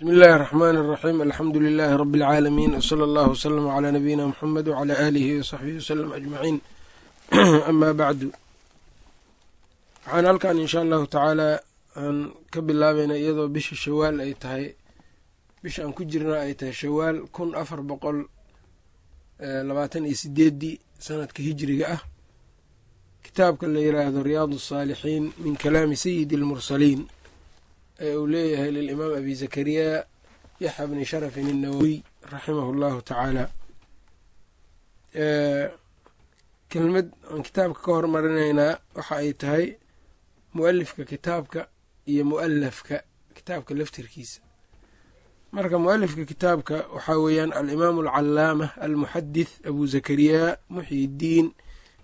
bsmi illaahi araxmaani araxiim alxamdu lilaahi rabbi alcaalamiin wsala allahu wslama calaa nabiyina muxamed wcalaa aalihi wasaxbihi wasalam ajmaciin amaa bacdu waxaan halkan inshaa allahu tacaalaa aan ka bilaabayna iyadoo bisha shawaal ay tahay. Bisha aan ku jirna ay tahay shawaal kun afar boqol labaatan iyo sideeddii sanadka hijriga ah. Kitaabka la yiraahdo riyaadu asaalixiin min kalaami sayidi almursaliin ee uu leeyahay lilimaam abi zakariya yaxya bni sharafin innawowiy raximahu llahu tacaala kelmad aan kitaabka ka hormarinaynaa waxa ay tahay mualifka kitaabka iyo mualafka kitaabka laftirkiisa. Marka mualifka kitaabka waxaa weeyaan alimaamu alcalaama almuxadith abu zakariya muxyidiin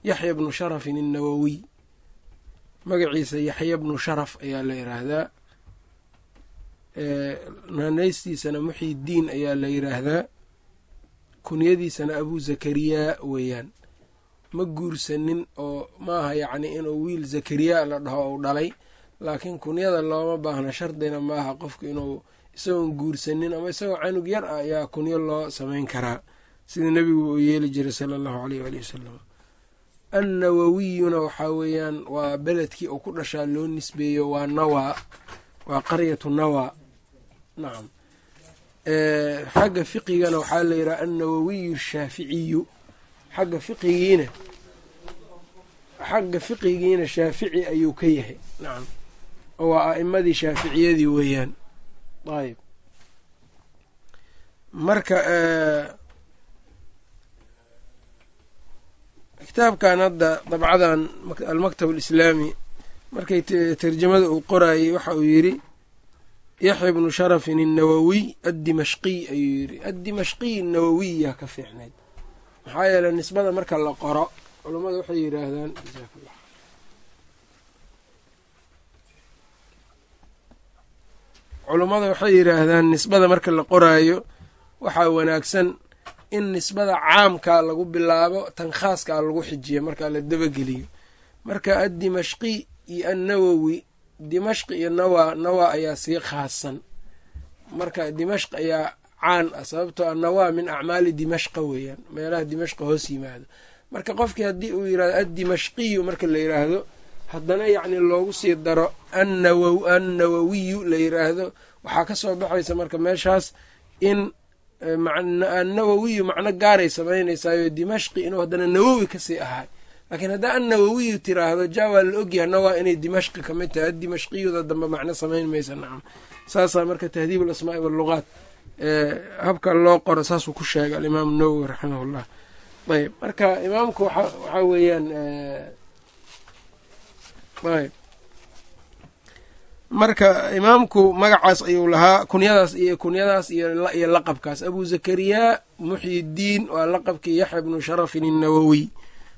yaxya bnu sharafin innawowiy magaciisa yaxya bnu sharaf ayaa la yiraahdaa naanaystiisana muxyidiin ayaa la yiraahdaa? Kunyadiisana abu zakariyaa weeyaan. Ma guursanin oo maaha yacni inuu wiil zakariyaa la dhaho ou dhalay laakiin kunyada looma baahna shardina maaha qofku inuu isagoon guursanin ama isagoo canug yar ah ayaa kunyo loo samayn karaa. Sida nebigu uu yeeli jiray sala allahu aleyh waalihi wasalam annawawiyuna waxaa weeyaan waa beledkii uu ku dhashaa loo nisbeeyo waa nawaa waa qaryatu nawaa nacam xagga fiqigana waxaa la yidhaha annawawiyu shaaficiyu. Xagga fiqigiina xagga fiqigiina shaafici ayuu ka yahay. Nacam oo waa a'imadii shaaficiyadii weeyaan. Ayb marka kitaabkan hadda dabcadan almaktab alislaami markay tarjamada uu qoraayey waxa uu yidhi yaxya bnu sharafin innawowiy addimashqiy ayuu yidhi. Addimashqiy nawowiyaa ka fiicnayd. Maxaa yeeley nisbada marka la qoro culummada waxay yidhaahdaan culummada waxay yidhaahdaan nisbada marka la qoraayo waxaa wanaagsan in nisbada caamkaa lagu bilaabo tan khaaskaa lagu xijiyo markaa la dabageliyo. Marka addimashqi iyo annawowi dimashq iyo nawaa nawaa ayaa sii khaasan. Marka dimashq ayaa caan ah sababtoo a nawaa min acmaali dimashqa weeyaan meelaha dimashqa hoos yimaado. Marka qofkii haddii uu yiraahdo addimashqiyu marka la yiraahdo haddana yacni loogu sii daro annawawiyu la yiraahdo waxaa ka soo baxaysa marka meeshaas in annawawiyu macno gaaray samaynaysaayoo dimashqi inuu haddana nawowi ka sii ahay laakiin haddaa annawawiyu tiraahdo ja waa la ogyaha nawaa inay dimashqi ka mid tahay. Addimashqiyuda dambe macno samayn maysa nacam. Saasaa marka tahdiib alasmaa'i walluqaat habka loo qoro saasuu ku sheegay alimaamu nawowi raximahullah. Ayb marka imaamku waxaa weeyaan ayb marka imaamku magacaas ayuu lahaa kunyadaas iyo kunyadaas iyo laqabkaas. Abu zakariya muxyidiin waa laqabkii yaxya bnu sharafin innawowiy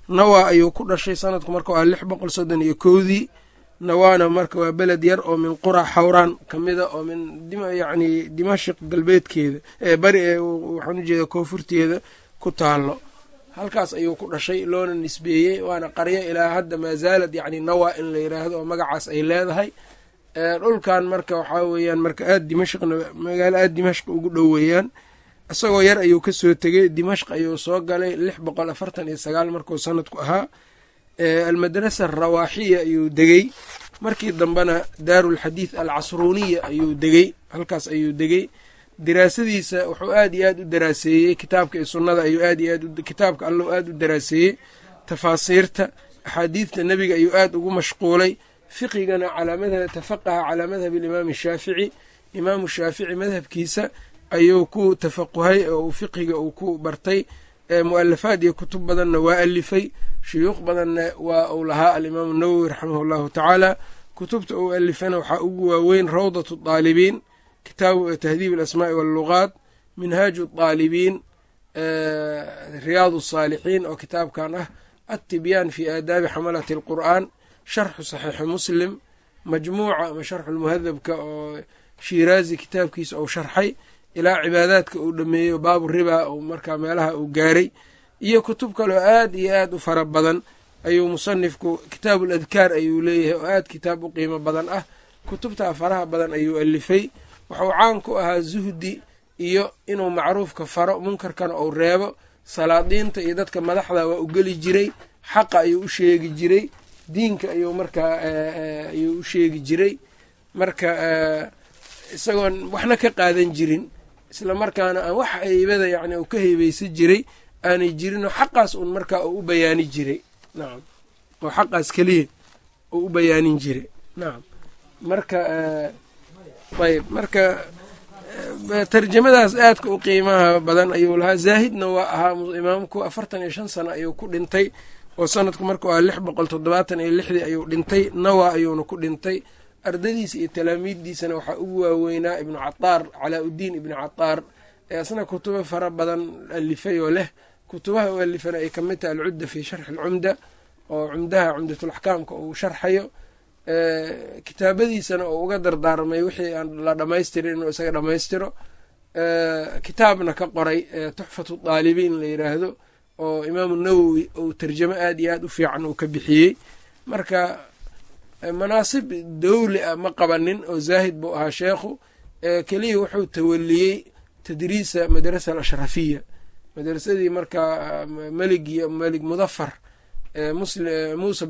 nawaa ayuu ku dhashay sanadku marka waa lix boqol soddon iyo kowdii. Nawaana marka waa beled yar oo min qura xawraan ka mida oo min yacni dimashik galbeedkeeda bari waxaan ujeeda koonfurteeda ku taalo halkaas ayuu ku dhashay loona nisbeeyey waana qaryo ilaa hadda maazaalad yacni nawaa in la yiraahdo oo magacaas ay leedahay. Dhulkan marka waxaa weeyaan marka aad dimashqna magaalo aad dimashq ugu dhow weeyaan isagoo yar ayuu ka soo tegey dimashq ayuu soo galay lix boqol afartan iyo sagaal markuu sanadku ahaa. Almadrasa arawaaxiya ayuu degey markii dambena daarulxadiid alcasruuniya ayuu degey halkaas ayuu degey diraasadiisa wuxuu aad iyo aad u daraaseeyey kitaabka iyo sunnada ayuu aad iyo aad kitaabka allow aad u daraaseeyey tafaasiirta axaadiidta nebiga ayuu aad ugu mashquulay. Fiqigana calaa tafaqaha calaa madhabi alimaami shaafici imaamu shaafici madhabkiisa ayuu ku tafaquhay oo fiqiga uu ku bartay. Mu'alafaad iyo kutub badanna waa alifay shuyuuq badanna waa uu lahaa alimaamu nawowi raximah llahu tacaala. Kutubta uu alifana waxaa ugu waaweyn rawdatu daalibiin kitaabu tahdiib alasmaa'i walluqaat minhaaju daalibiin riyaadu asaalixiin oo kitaabkan ah attibyaan fi aadaabi xamalati alqur'aan sharxu saxiixi muslim majmuuca ama sharxu lmuhadabka oo shiiraazi kitaabkiisa uu sharxay ilaa cibaadaadka uu dhameeyo baabu riba uu markaa meelaha uu gaaray iyo kutub kaleo aad iyo aad u fara badan ayuu musanifku kitaabu ladkaar ayuu leeyahay oo aad kitaab u qiimo badan ah. Kutubtaa faraha badan ayuu alifay. Wuxuu caan ku ahaa zuhdi iyo inuu macruufka faro munkarkana uu reebo. Salaadiinta iyo dadka madaxda waa u geli jiray xaqa ayuu u sheegi jiray diinka ayuu markaa ayuu u sheegi jiray. Marka isagoon waxna ka qaadan jirin isla markaana aan wax heybada yacni uu ka heybeysan jiray aanay jirinoo xaqaas uun markaa uu u bayaani jiray. Nacam oo xaqaas keliya uu u bayaanin jiray. Nacam marka ayb marka tarjamadaas aadka u qiimaha badan ayuu lahaa. Zaahidna waa ahaa imaamku afartan iyo shan sano ayuu ku dhintay oo sanadku markuu aha lix boqol toddobaatan iyo lixdii ayuu dhintay nawa ayuuna ku dhintay ardadiisa iyo talaamiiddiisana waxaa ugu waaweynaa ibnu cataar calaa-uddiin ibnu cataar ee asna kutubo fara badan alifay oo leh. Kutubaha u alifana ay ka mid tahay alcudda fii sharxi alcumda oo cumdaha cumdatulaxkaamka uu sharxayo. Kitaabadiisana oo uga dardaarmay wixii aan la dhamaystirin inuu isaga dhammaystiro. Kitaabna ka qoray tuxfatu daalibiin la yiraahdo oo imaamu nawowi uu tarjamo aad iyo aad u fiican uu ka bixiyey. Marka manaasib dowli ah ma qabanin oo zaahid buu ahaa sheekhu. Keliya wuxuu tawaliyey tadriisa madrasa alashrafiya. Madrasadii markaa meligii melig mudafar muusa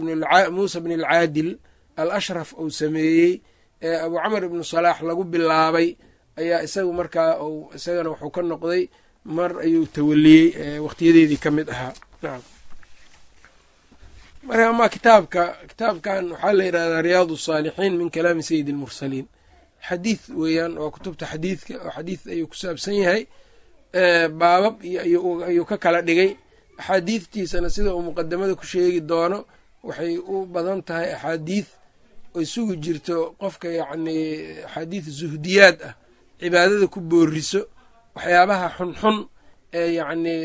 bni alcaadil al ashraf uu sameeyey. Ee abu camar ibnu salaax lagu bilaabay. Ayaa isagu markaa isagana wuxuu ka noqday mar ayuu tawaliyey waqtiyadeedii ka mid ahaa marka ama kitaabka kitaabkan waxaa la yidhahdaa riyaadu saalixiin min kalaami sayidi almursaliin. Xadiid weeyaan waa kutubta xadiidka oo xadiid ayuu ku saabsan yahay baabab ayuu ka kala dhigay. Axaadiidtiisana sida uu muqadamada ku sheegi doono waxay u badan tahay axaadiid oy sugi jirto qofka yacnii axaadiid zuhdiyaad ah cibaadada ku booriso waxyaabaha xunxun ee yacnii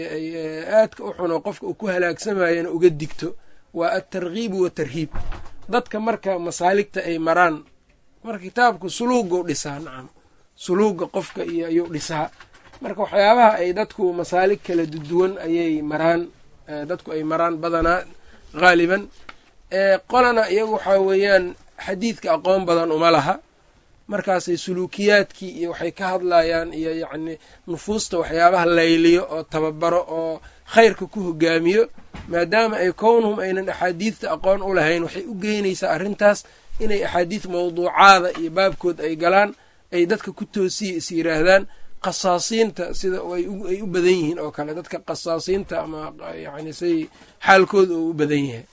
aadka u xuno qofka uu ku halaagsamayana uga digto waa altarkiibu watarhiib dadka marka masaaligta ay maraan marka kitaabku suluugau dhisaa nacam suluuga qofka iyo dhisaa. Marka waxyaabaha ay dadku masaalig kala duwan ayay maraan dadku ay maraan badanaa haaliban qolana iyagu waxaa weeyaan xadiidka aqoon badan uma laha. Markaasay suluukiyaadkii iyo waxay ka hadlayaan iyo yacni nufuusta waxyaabaha layliyo oo tababaro oo khayrka ku hogaamiyo maadaama ay kownhum aynan axaadiidta aqoon u lahayn waxay u geynaysaa arrintaas inay axaadiid mawduucaada iyo baabkood ay galaan ay dadka ku toosiya is yiraahdaan qasaasiinta sida ay u badan yihiin oo kale dadka qasaasiinta ama yacni say xaalkooda oo u badan yahay.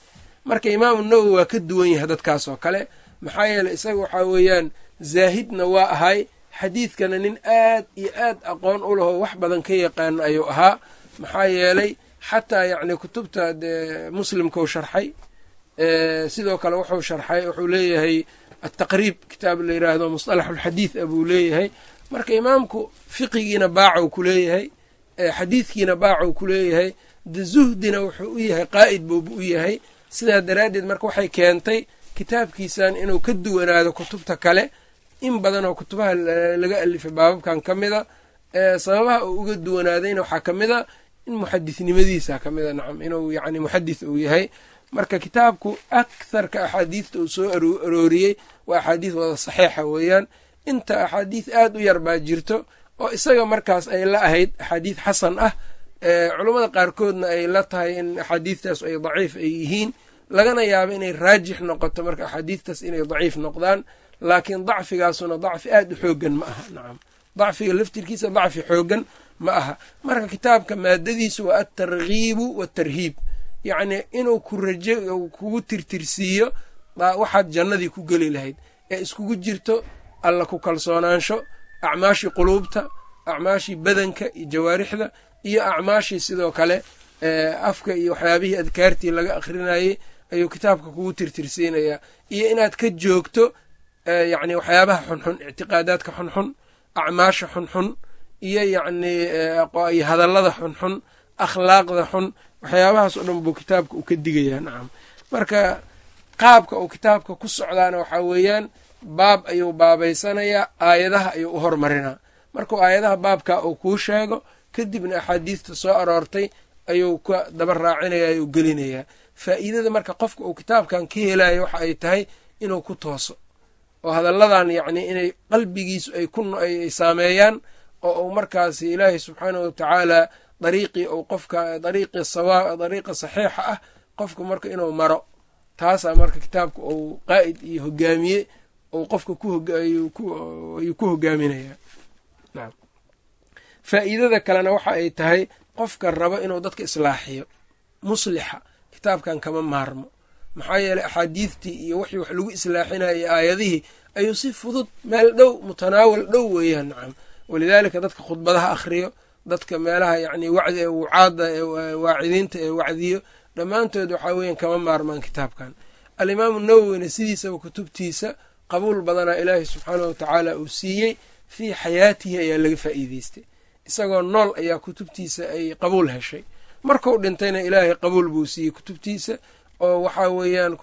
Marka imaamu nawowi waa ka duwan yahay dadkaas oo kale maxaa yeeley isaga waxaa weeyaan zaahidna waa ahay xadiidkana nin aad iyo aad aqoon u laho wax badan ka yaqaana ayuu ahaa. Maxaa yeelay xataa yacni kutubta dee muslimkau sharxay sidoo kale wuxuu sharxay wuxuu leeyahay ataqriib kitaab la yiraahdo musطalaxulxadiid a buu leeyahay. Marka imaamku fiqigiina baacow ku leeyahay xadiidkiina baacow ku leeyahay de zuhdina wuxuu u yahay qaa'id buuba u yahay. Sidaa daraaddeed marka waxay keentay kitaabkiisan inuu ka duwanaado kutubta kale in badan oo kutubaha laga alifay baababkan ka mida sababaha uu uga duwanaadayna waxaa ka mid a in muxadisnimadiisa ka nacam inuu yacni muxadis uu yahay. Marka kitaabku aktharka axaadiidta uu soo arooriyey waa axaadiis wada saxiixa weeyaan. Inta axaadiis aad u yar baa jirto oo isaga markaas ay la ahayd axaadiis xasan ah culummada qaarkoodna ay la tahay in axaadiistaas ay daciif ay yihiin. Lagana yaabo inay raajix noqoto marka axaadiistaas inay daciif noqdaan laakiin dacfigaasuna dacfi aad u xoogan ma aha nacam. Dacfiga laftirkiisa dacfi xoogan ma aha. Marka kitaabka maadadiisu waa altarkiibu waatarhiib yacni inuu ku raje kugu tirtirsiiyo waxaad jannadii ku geli lahayd. Ee iskugu jirto alla ku kalsoonaansho acmaashii quluubta acmaashii badanka iyo jawaarixda iyo acmaashii sidoo kale afka iyo waxyaabihii adkaartii laga akhrinayey ayuu kitaabka kugu tirtirsiinayaa iyo inaad ka joogto yacni waxyaabaha xunxun ictiqaadaadka xunxun acmaasha xunxun iyo yacni hadallada xunxun akhlaaqda xun waxyaabahaas oo dhan buu kitaabka uu ka digayaa nacam marka qaabka uu kitaabka ku socdaana waxaa weeyaan baab ayuu baabaysanayaa aayadaha ayuu u hormarinaa markuu aayadaha baabka uu kuu sheego kadibna axaadiista soo aroortay ayuu ka daba raacinaya ayuu gelinayaa. Faa'iidada marka qofka uu kitaabkan ka helayo waxa ay tahay inuu ku tooso oo hadalladan yacni inay qalbigiisu ay ku saameeyaan oo uu markaasi ilaahay subxaanahu watacaala dariiqii uu qofka dariiqii sawaab dariiqa saxiixa ah qofka marka inuu maro. Taasaa marka kitaabka uu qaa'id iyo hogaamiye uu qofka ayuu ku hogaaminayaa faa'iidada kalena waxa ay tahay qofka rabo inuu dadka islaaxiyo. Muslixa kitaabkan kama maarmo. Maxaa yeeley axaadiidtii iyo wixii wax lagu islaaxinayay aayadihii ayuu si fudud meel dhow mutanaawal dhow weeyaan nacam walidaalika dadka khudbadaha akhriyo dadka meelaha yacni wacdi ee wucaadda ee waacidiinta ee wacdiyo dhammaantood waxaa weeyaan kama maarmaan kitaabkan. Alimaamu nawowina sidiisaba kutubtiisa qabuul badanaa ilaahay subxaanahu watacaala uu siiyey fii xayaatihi ayaa laga faa'iideystay isagoo nool ayaa kutubtiisa ay qabuul heshay. Markuu dhintayna ilaahay qabuul buu siiyey kutubtiisa oo waxaa weeyaan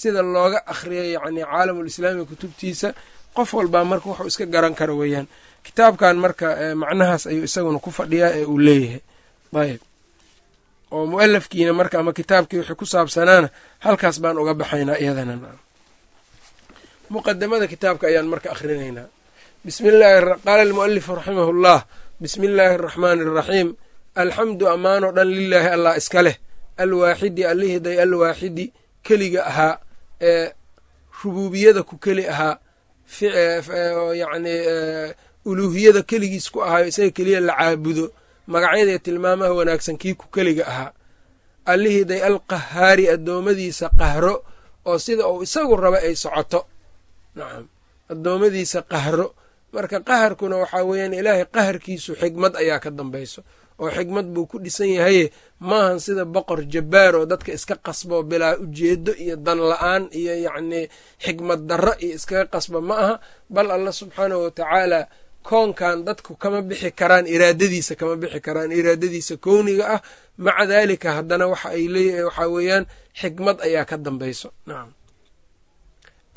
sida looga akhriya yacni caalamulislaami kutubtiisa qof walbaa marka wuxuu iska garan kara weeyaan kitaabkan marka macnahaas ayuu isaguna ku fadhiyaa ee uu leeyahay. Ayb oo mu'alafkiina marka ama kitaabkii wixii ku saabsanaana halkaas baan uga baxaynaa iyadana muqadamada kitaabka ayaan marka akhrinaynaa. Qaala almu'alifu raximahu llah bismi illaahi araxmaani araxiim alxamdu ammaanoo dhan lilaahi allah iska leh. Alwaaxidi allihiday alwaaxidi keliga ahaa ee rubuubiyada ku keli ahaa yacni uluuhiyada keligiis ku ahaayo isaga keliya la caabudo magacyada tilmaamaha wanaagsan kii ku keliga ahaa. Allihiday alqahaari addoommadiisa qahro oo sida uu isagu raba ay socoto. Nacam addoommadiisa qahro. Marka qaharkuna waxaa weeyaan ilaahay qaharkiisu xigmad ayaa ka dambayso oo xigmad buu ku dhisan yahaye maahan sida boqor jabbaar oo dadka iska qasbo bilaa ujeedo iyo dan la'aan iyo yacnii xigmad darro iyo iskaga qasba ma aha. Bal allah subxaanahu watacaala koonkan dadku kama bixi karaan iraadadiisa kama bixi karaan iraadadiisa kowniga ah maca daalika haddana waxa ay leeyahay waxaa weeyaan xikmad ayaa ka dambayso. Nacam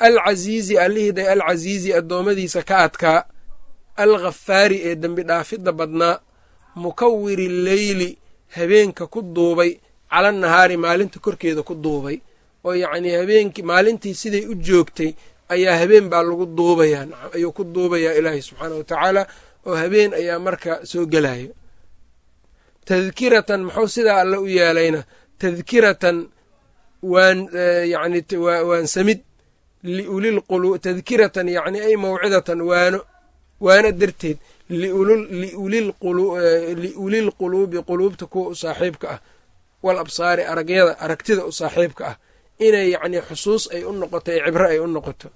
alcasiizi allihiday alcasiizi addoommadiisa ka adkaa alkhafaari ee dembi dhaafidda badnaa mukawiri leyli habeenka ku duubay cala nahaari maalinta korkeeda ku duubay oo yacnii habeenkii maalintii siday u joogtay ayaa habeen baa lagu duubayaa ayuu ku duubayaa ilaahay subxaana wa tacaala oo habeen ayaa marka soo gelayo. Tadkiratan muxuu sidaa alle u yeelayna? Tadkiratan waan yani waan samid tadkiratan yacni ay mawcidatan waano waano darteed liulil quluubi quluubta kuwa u saaxiibka ah wal absaari aragyada aragtida u saaxiibka ah inay yacnii xusuus ay u noqoto ee cibro ay u noqoto.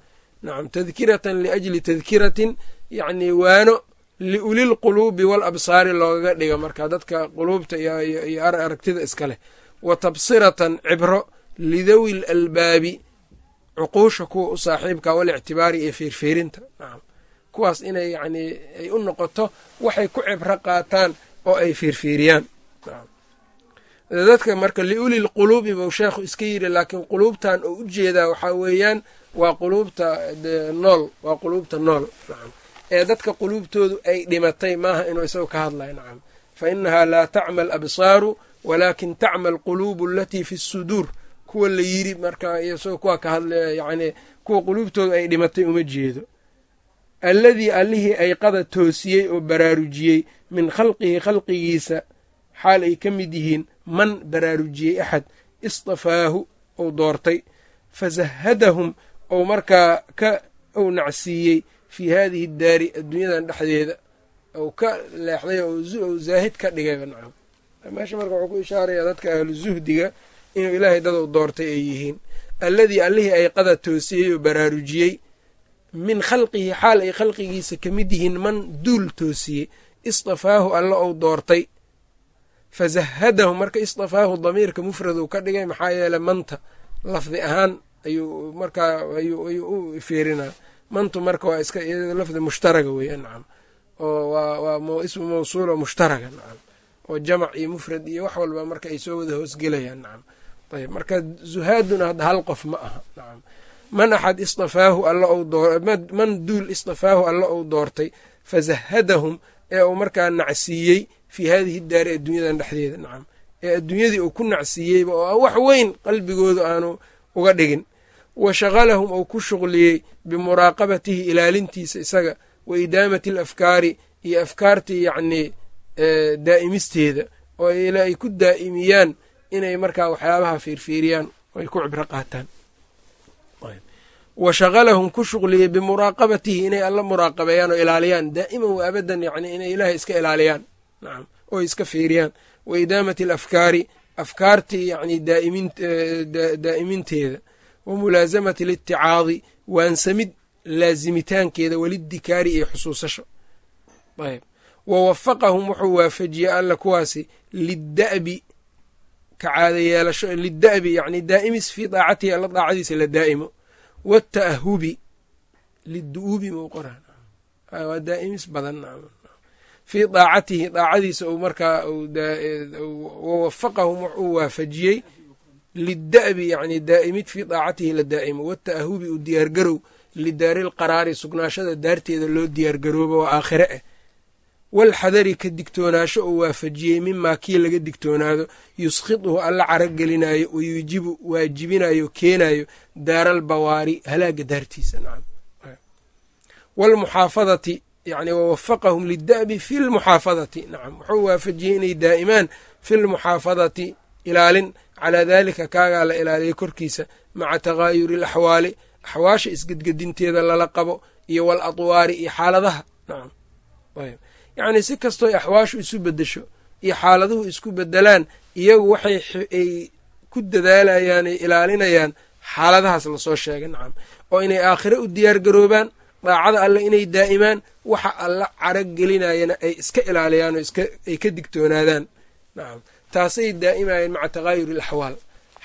Nacam tadkiratan liajli tadkiratin yacnii waano liulil quluubi wal absaari loogaga dhiga marka dadka quluubta iyo aragtida iska leh. Wa tabsiratan cibro lidawi l albaabi cuquusha kuwa u saaxiibka walictibaari iyo feerfeerinta nacam kuwaas inay yacnii ay u noqoto waxay ku cibro qaataan oo ay feerfeeriyaan dadka marka liulil quluubi buu sheekhu iska yidhi laakiin quluubtan oo u jeedaa waxaa weeyaan waa quluubta nool waa quluubta nool ee dadka quluubtoodu ay dhimatay maaha inuu isagu ka hadlayo nacam. Fa inahaa laa tacma alabsaaru walaakin tacma alquluubu alatii fi suduur. Kuwa la yidhi marka isagoo kuwa ka hadlaya yacnii kuwa quluubtoodu ay dhimatay uma jeedo. Alladii allihii ayqada toosiyey oo baraarujiyey min khalqihi khalqigiisa xaal ay ka mid yihiin man baraarujiyey axad istafaahu ou doortay. Fasahadahum ou markaa ka ou nacsiiyey fii haadihi daari adduunyadan dhexdeeda. Ou ka leexday ou zaahid ka nacam. Meesha marka wuxuu ku ishaarayaa dadka ahlu zuhdiga inuu ilaahay dadow doortay ay yihiin. Alladii allihii ayqada toosiyey oo baraarujiyey min khalqihi xaal ay khalqigiisa ka mid yihiin man duul toosiyey. Istafaahu alla ou doortay fasahadahu marka istafaahu damiirka mufraduu ka dhigay maxaa yeeley manta lafdi ahaan ayuu markaa ayuu u feerinaa mantu marka waa iska lafdi mushtaraga weeyaan nacam oo waa ismu mawsuulo mushtaraga nacam oo jamac iyo mufrad iyo wax walba marka ay soo wada hoosgelayaan nacam ayb marka zuhaaduna hadda hal qof ma aha nacam man axad istafaahu man duul istafaahu alla ou doortay fasahadahum ee uu markaa nacsiiyey fii haadihi daari adduunyadan dhexdeeda. Nacam ee adduunyadii uu ku nacsiiyeyba oo aan wax weyn qalbigoodu aanu uga dhigin. Wa shaqalahum ou ku shuqliyey bimuraaqabatihi ilaalintiisa isaga wa idaamati alafkaari iyo afkaartii yacnii daa'imisteeda oo ay ku daa'imiyaan inay markaa waxyaabaha fiirfiiriyaan ay ku cibro qaataan. Wa shaqalahum ku shuqliyey bimuraaqabatihi inay alla muraaqabeeyaan oo ilaaliyaan. Daa'iman wa abadan yacni inay ilaahay iska ilaaliyaan nacam oo iska fiiriyaan. Wa idaamati alafkaari afkaartii yacni daa'iminteeda wa mulaasamati aliticaadi waansamid laasimitaankeeda welidikaari iyo xusuusasho. Ayb wa wafaqahum wuxuu waafajiyey alla kuwaasi lida'bi ka caada yeelasho lida'bi yacni daa'imis fii daacatihi alla daacadiisa la daa'imo. Wata'ahubi lidu'uubi mau qoraa waa daa'imis badan fii daacatihi daacadiisa uu markaa wawafaqahum wuxuu waafajiyey lida'bi yacni daa'imid fii daacatihi la daa'imo. Wata'ahubi u diyaargarow lidaari lqaraari sugnaashada daarteeda loo diyaargaroobo waa aakhire ah walxadari ka digtoonaasho uu waafajiyey mimaa kii laga digtoonaado yuskhiduhu alla caragelinaayo wayuujibu waajibinayo keenayo daaral bawaari halaaga daartiisa yani wawafaqahum lida'bi fi lmuxaafadati nacam wuxuu waafajiyey inay daa'imaan fi lmuxaafadati ilaalin calaa daalika kaagaa la ilaaliyay korkiisa maca taghaayuri alaxwaali axwaasha isgedgedinteeda lala qabo iyo wal adwaari iyo xaaladaha. Nacam ayb yacnii si kastoo axwaashu isu bedesho iyo xaaladuhu isku bedelaan iyagu waxay ay ku dadaalayaan ay ilaalinayaan xaaladahaas la soo sheegay. Nacam oo inay aakhire u diyaar garoobaan daacada alle inay daa'imaan waxa alla carag gelinayana ay iska ilaaliyaan oo ay ka digtoonaadaan. Nacam taasay daa'imayeen maca taghaayuri alaxwaal.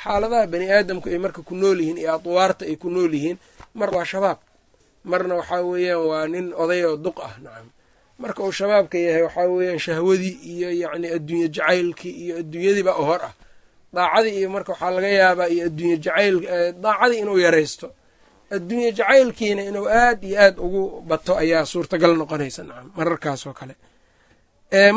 Xaaladaha bani aadamku ay marka ku nool yihiin iyo adwaarta ay ku nool yihiin mar waa shabaab. Marna waxaa weeyaan waa nin oday oo duq ah nacam marka uu shabaabka yahay waxaa weeyaan shahwadii iyo yacni adduunye jacaylkii iyo adduunyadiiba u hor ah. Daacadii iyo marka waxaa laga yaabaa iyo adduunye jacayl daacadii inuu yaraysto adduunye jacaylkiina inuu aad iyo aad ugu bato ayaa suurtagal noqonaysa nacam mararkaas oo kale.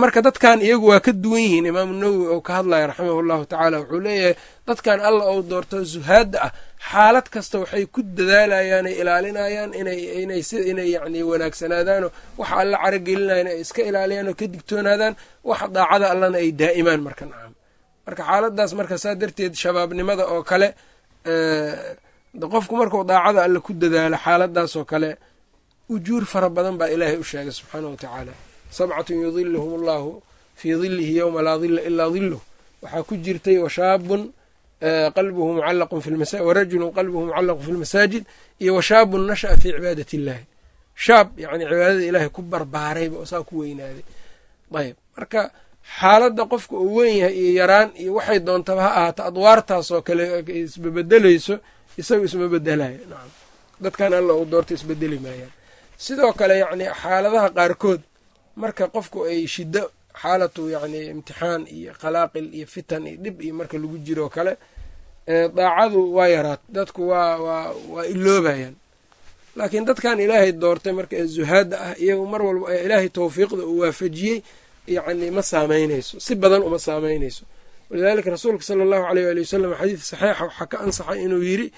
Marka dadkan iyagu waa ka duwan yihiin imaamu nawowi oo ka hadlaya raximahu llahu tacaala wuxuu leeyahay dadkan alla ou doorto zuhaadda ah xaalad kasta waxay ku dadaalayaan ay ilaalinayaan inay yani wanaagsanaadaanoo waxa alla caragelinayaan ay iska ilaaliyaan ka digtoonaadaan waxa daacada allana ay daa'imaan marka nacam. Marka xaaladaas marka saa darteed shabaabnimada oo kale qofku markuu daacada alle ku dadaalo xaaladaas oo kale ujuur fara badan baa ilaahay u sheegay subxaana wa tacaala. Sabcatun yudiluhum allahu fii dilihi yowma laa dila ilaa diluh waxaa ku jirtay washaabun qalbuhu mucallaqun warajulun qalbuhu mucallaqun fi lmasaajid iyo washaabun nasha'a fii cibaadati illahi shaab yani cibaadada ilaahay ku barbaarayba oo saa ku weynaaday. Ayb marka xaaladda qofka uu weyn yahay iyo yaraan iyo waxay doontaba ha ahaato adwaartaas oo kale isbabedelayso isagu isma bedelayo nacam dadkan alla uu doorto isbedeli maayaan sidoo kale yacni xaaladaha qaarkood marka qofku ay shiddo xaalatu yacni imtixaan iyo khalaaqil iyo fitan iyo dhib iyo marka lagu jiroo kale daacadu waa yaraat. Dadku waa waa waa iloobayaan laakiin dadkan ilaahay doortay marka ee zuhaadda ah iyagu mar walba ilaahay tawfiiqda uu waafajiyey yacni ma saameynayso. Si badan uma saameynayso walidaalika rasuulka sala allahu aleyh waali wasalam xadiid saxiixa waxaa ka ansaxay inuu yidhi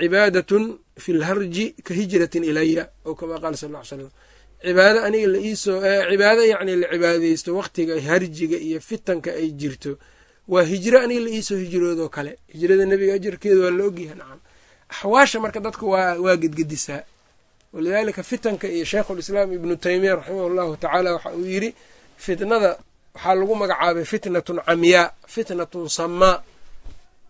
cibaadatun fi lharji ka hijratin ilaya oo kamaa qaala sal slam cibaado aniga la iisoo cibaado yacni la cibaadeysto waqtiga harjiga iyo fitanka ay jirto waa hijro aniga la iisoo hijroodoo kale. Hijrada nebiga ajarkeeda waa la ogyaha nacam. Axwaasha marka dadka waa waa gedgedisaa. Walidaalika fitanka iyo sheikhulislaam ibnu taymiya raximah llahu tacaala waxa uu yidhi fitnada waxaa lagu magacaabay fitnatun camyaa fitnatun samaa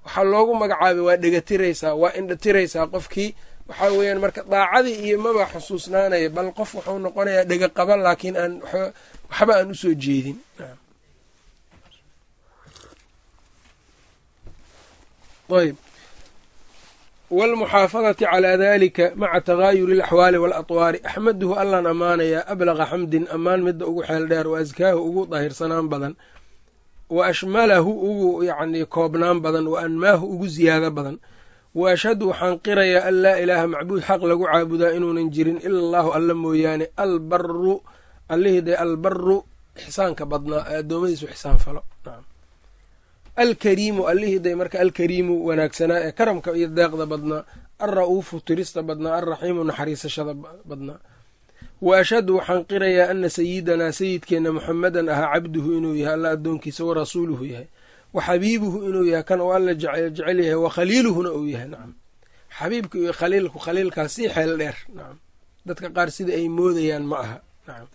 waxaa loogu magacaabay waa dhegatiraysaa waa indhatiraysaa qofkii. Waxaa weeyaan marka daacadii iyo maba xusuusnaanaya bal qof wuxuu noqonayaa dhega qaba laakiin aan waxba aan u soo jeedin. Ayb wاlmuxaafadati calىa dalika maca tagaayuri اlaxwaali waاlatwaari axmaduhu allaan ammaanayaa ablaqa xamdin ammaan midda ugu xeel dheer wa askaahu ugu daahirsanaan badan wa ashmalahu ugu yacnii koobnaan badan wa anmaahu ugu ziyaado badan wa ashhadu waxaan qirayaa an laa ilaaha macbuud xaq lagu caabudaa inuunan jirin ila allahu alla mooyaane albaru allihii dee albaru ixsaanka badnaa ee addoommadiisu ixsaan falo alkariimu allihii day marka alkariimu wanaagsanaa ee karamka iyo deeqda badnaa alra'uufu tirista badnaa alraxiimu naxariisashada badnaa wa ashhadu waxaan qirayaa ana sayidanaa sayidkeenna muxamedan ahaa cabduhu inuu yahay alla addoonkiisa wa rasuuluhu yahay wa xabiibuhu inuu yahay kan oo alla jecel yahay wa khaliiluhuna uu yahay nacam. Xabiibka iyo khaliilku khaliilkaas sii xeel dheer nacam. Dadka qaar sida ay moodayaan ma aha nacam.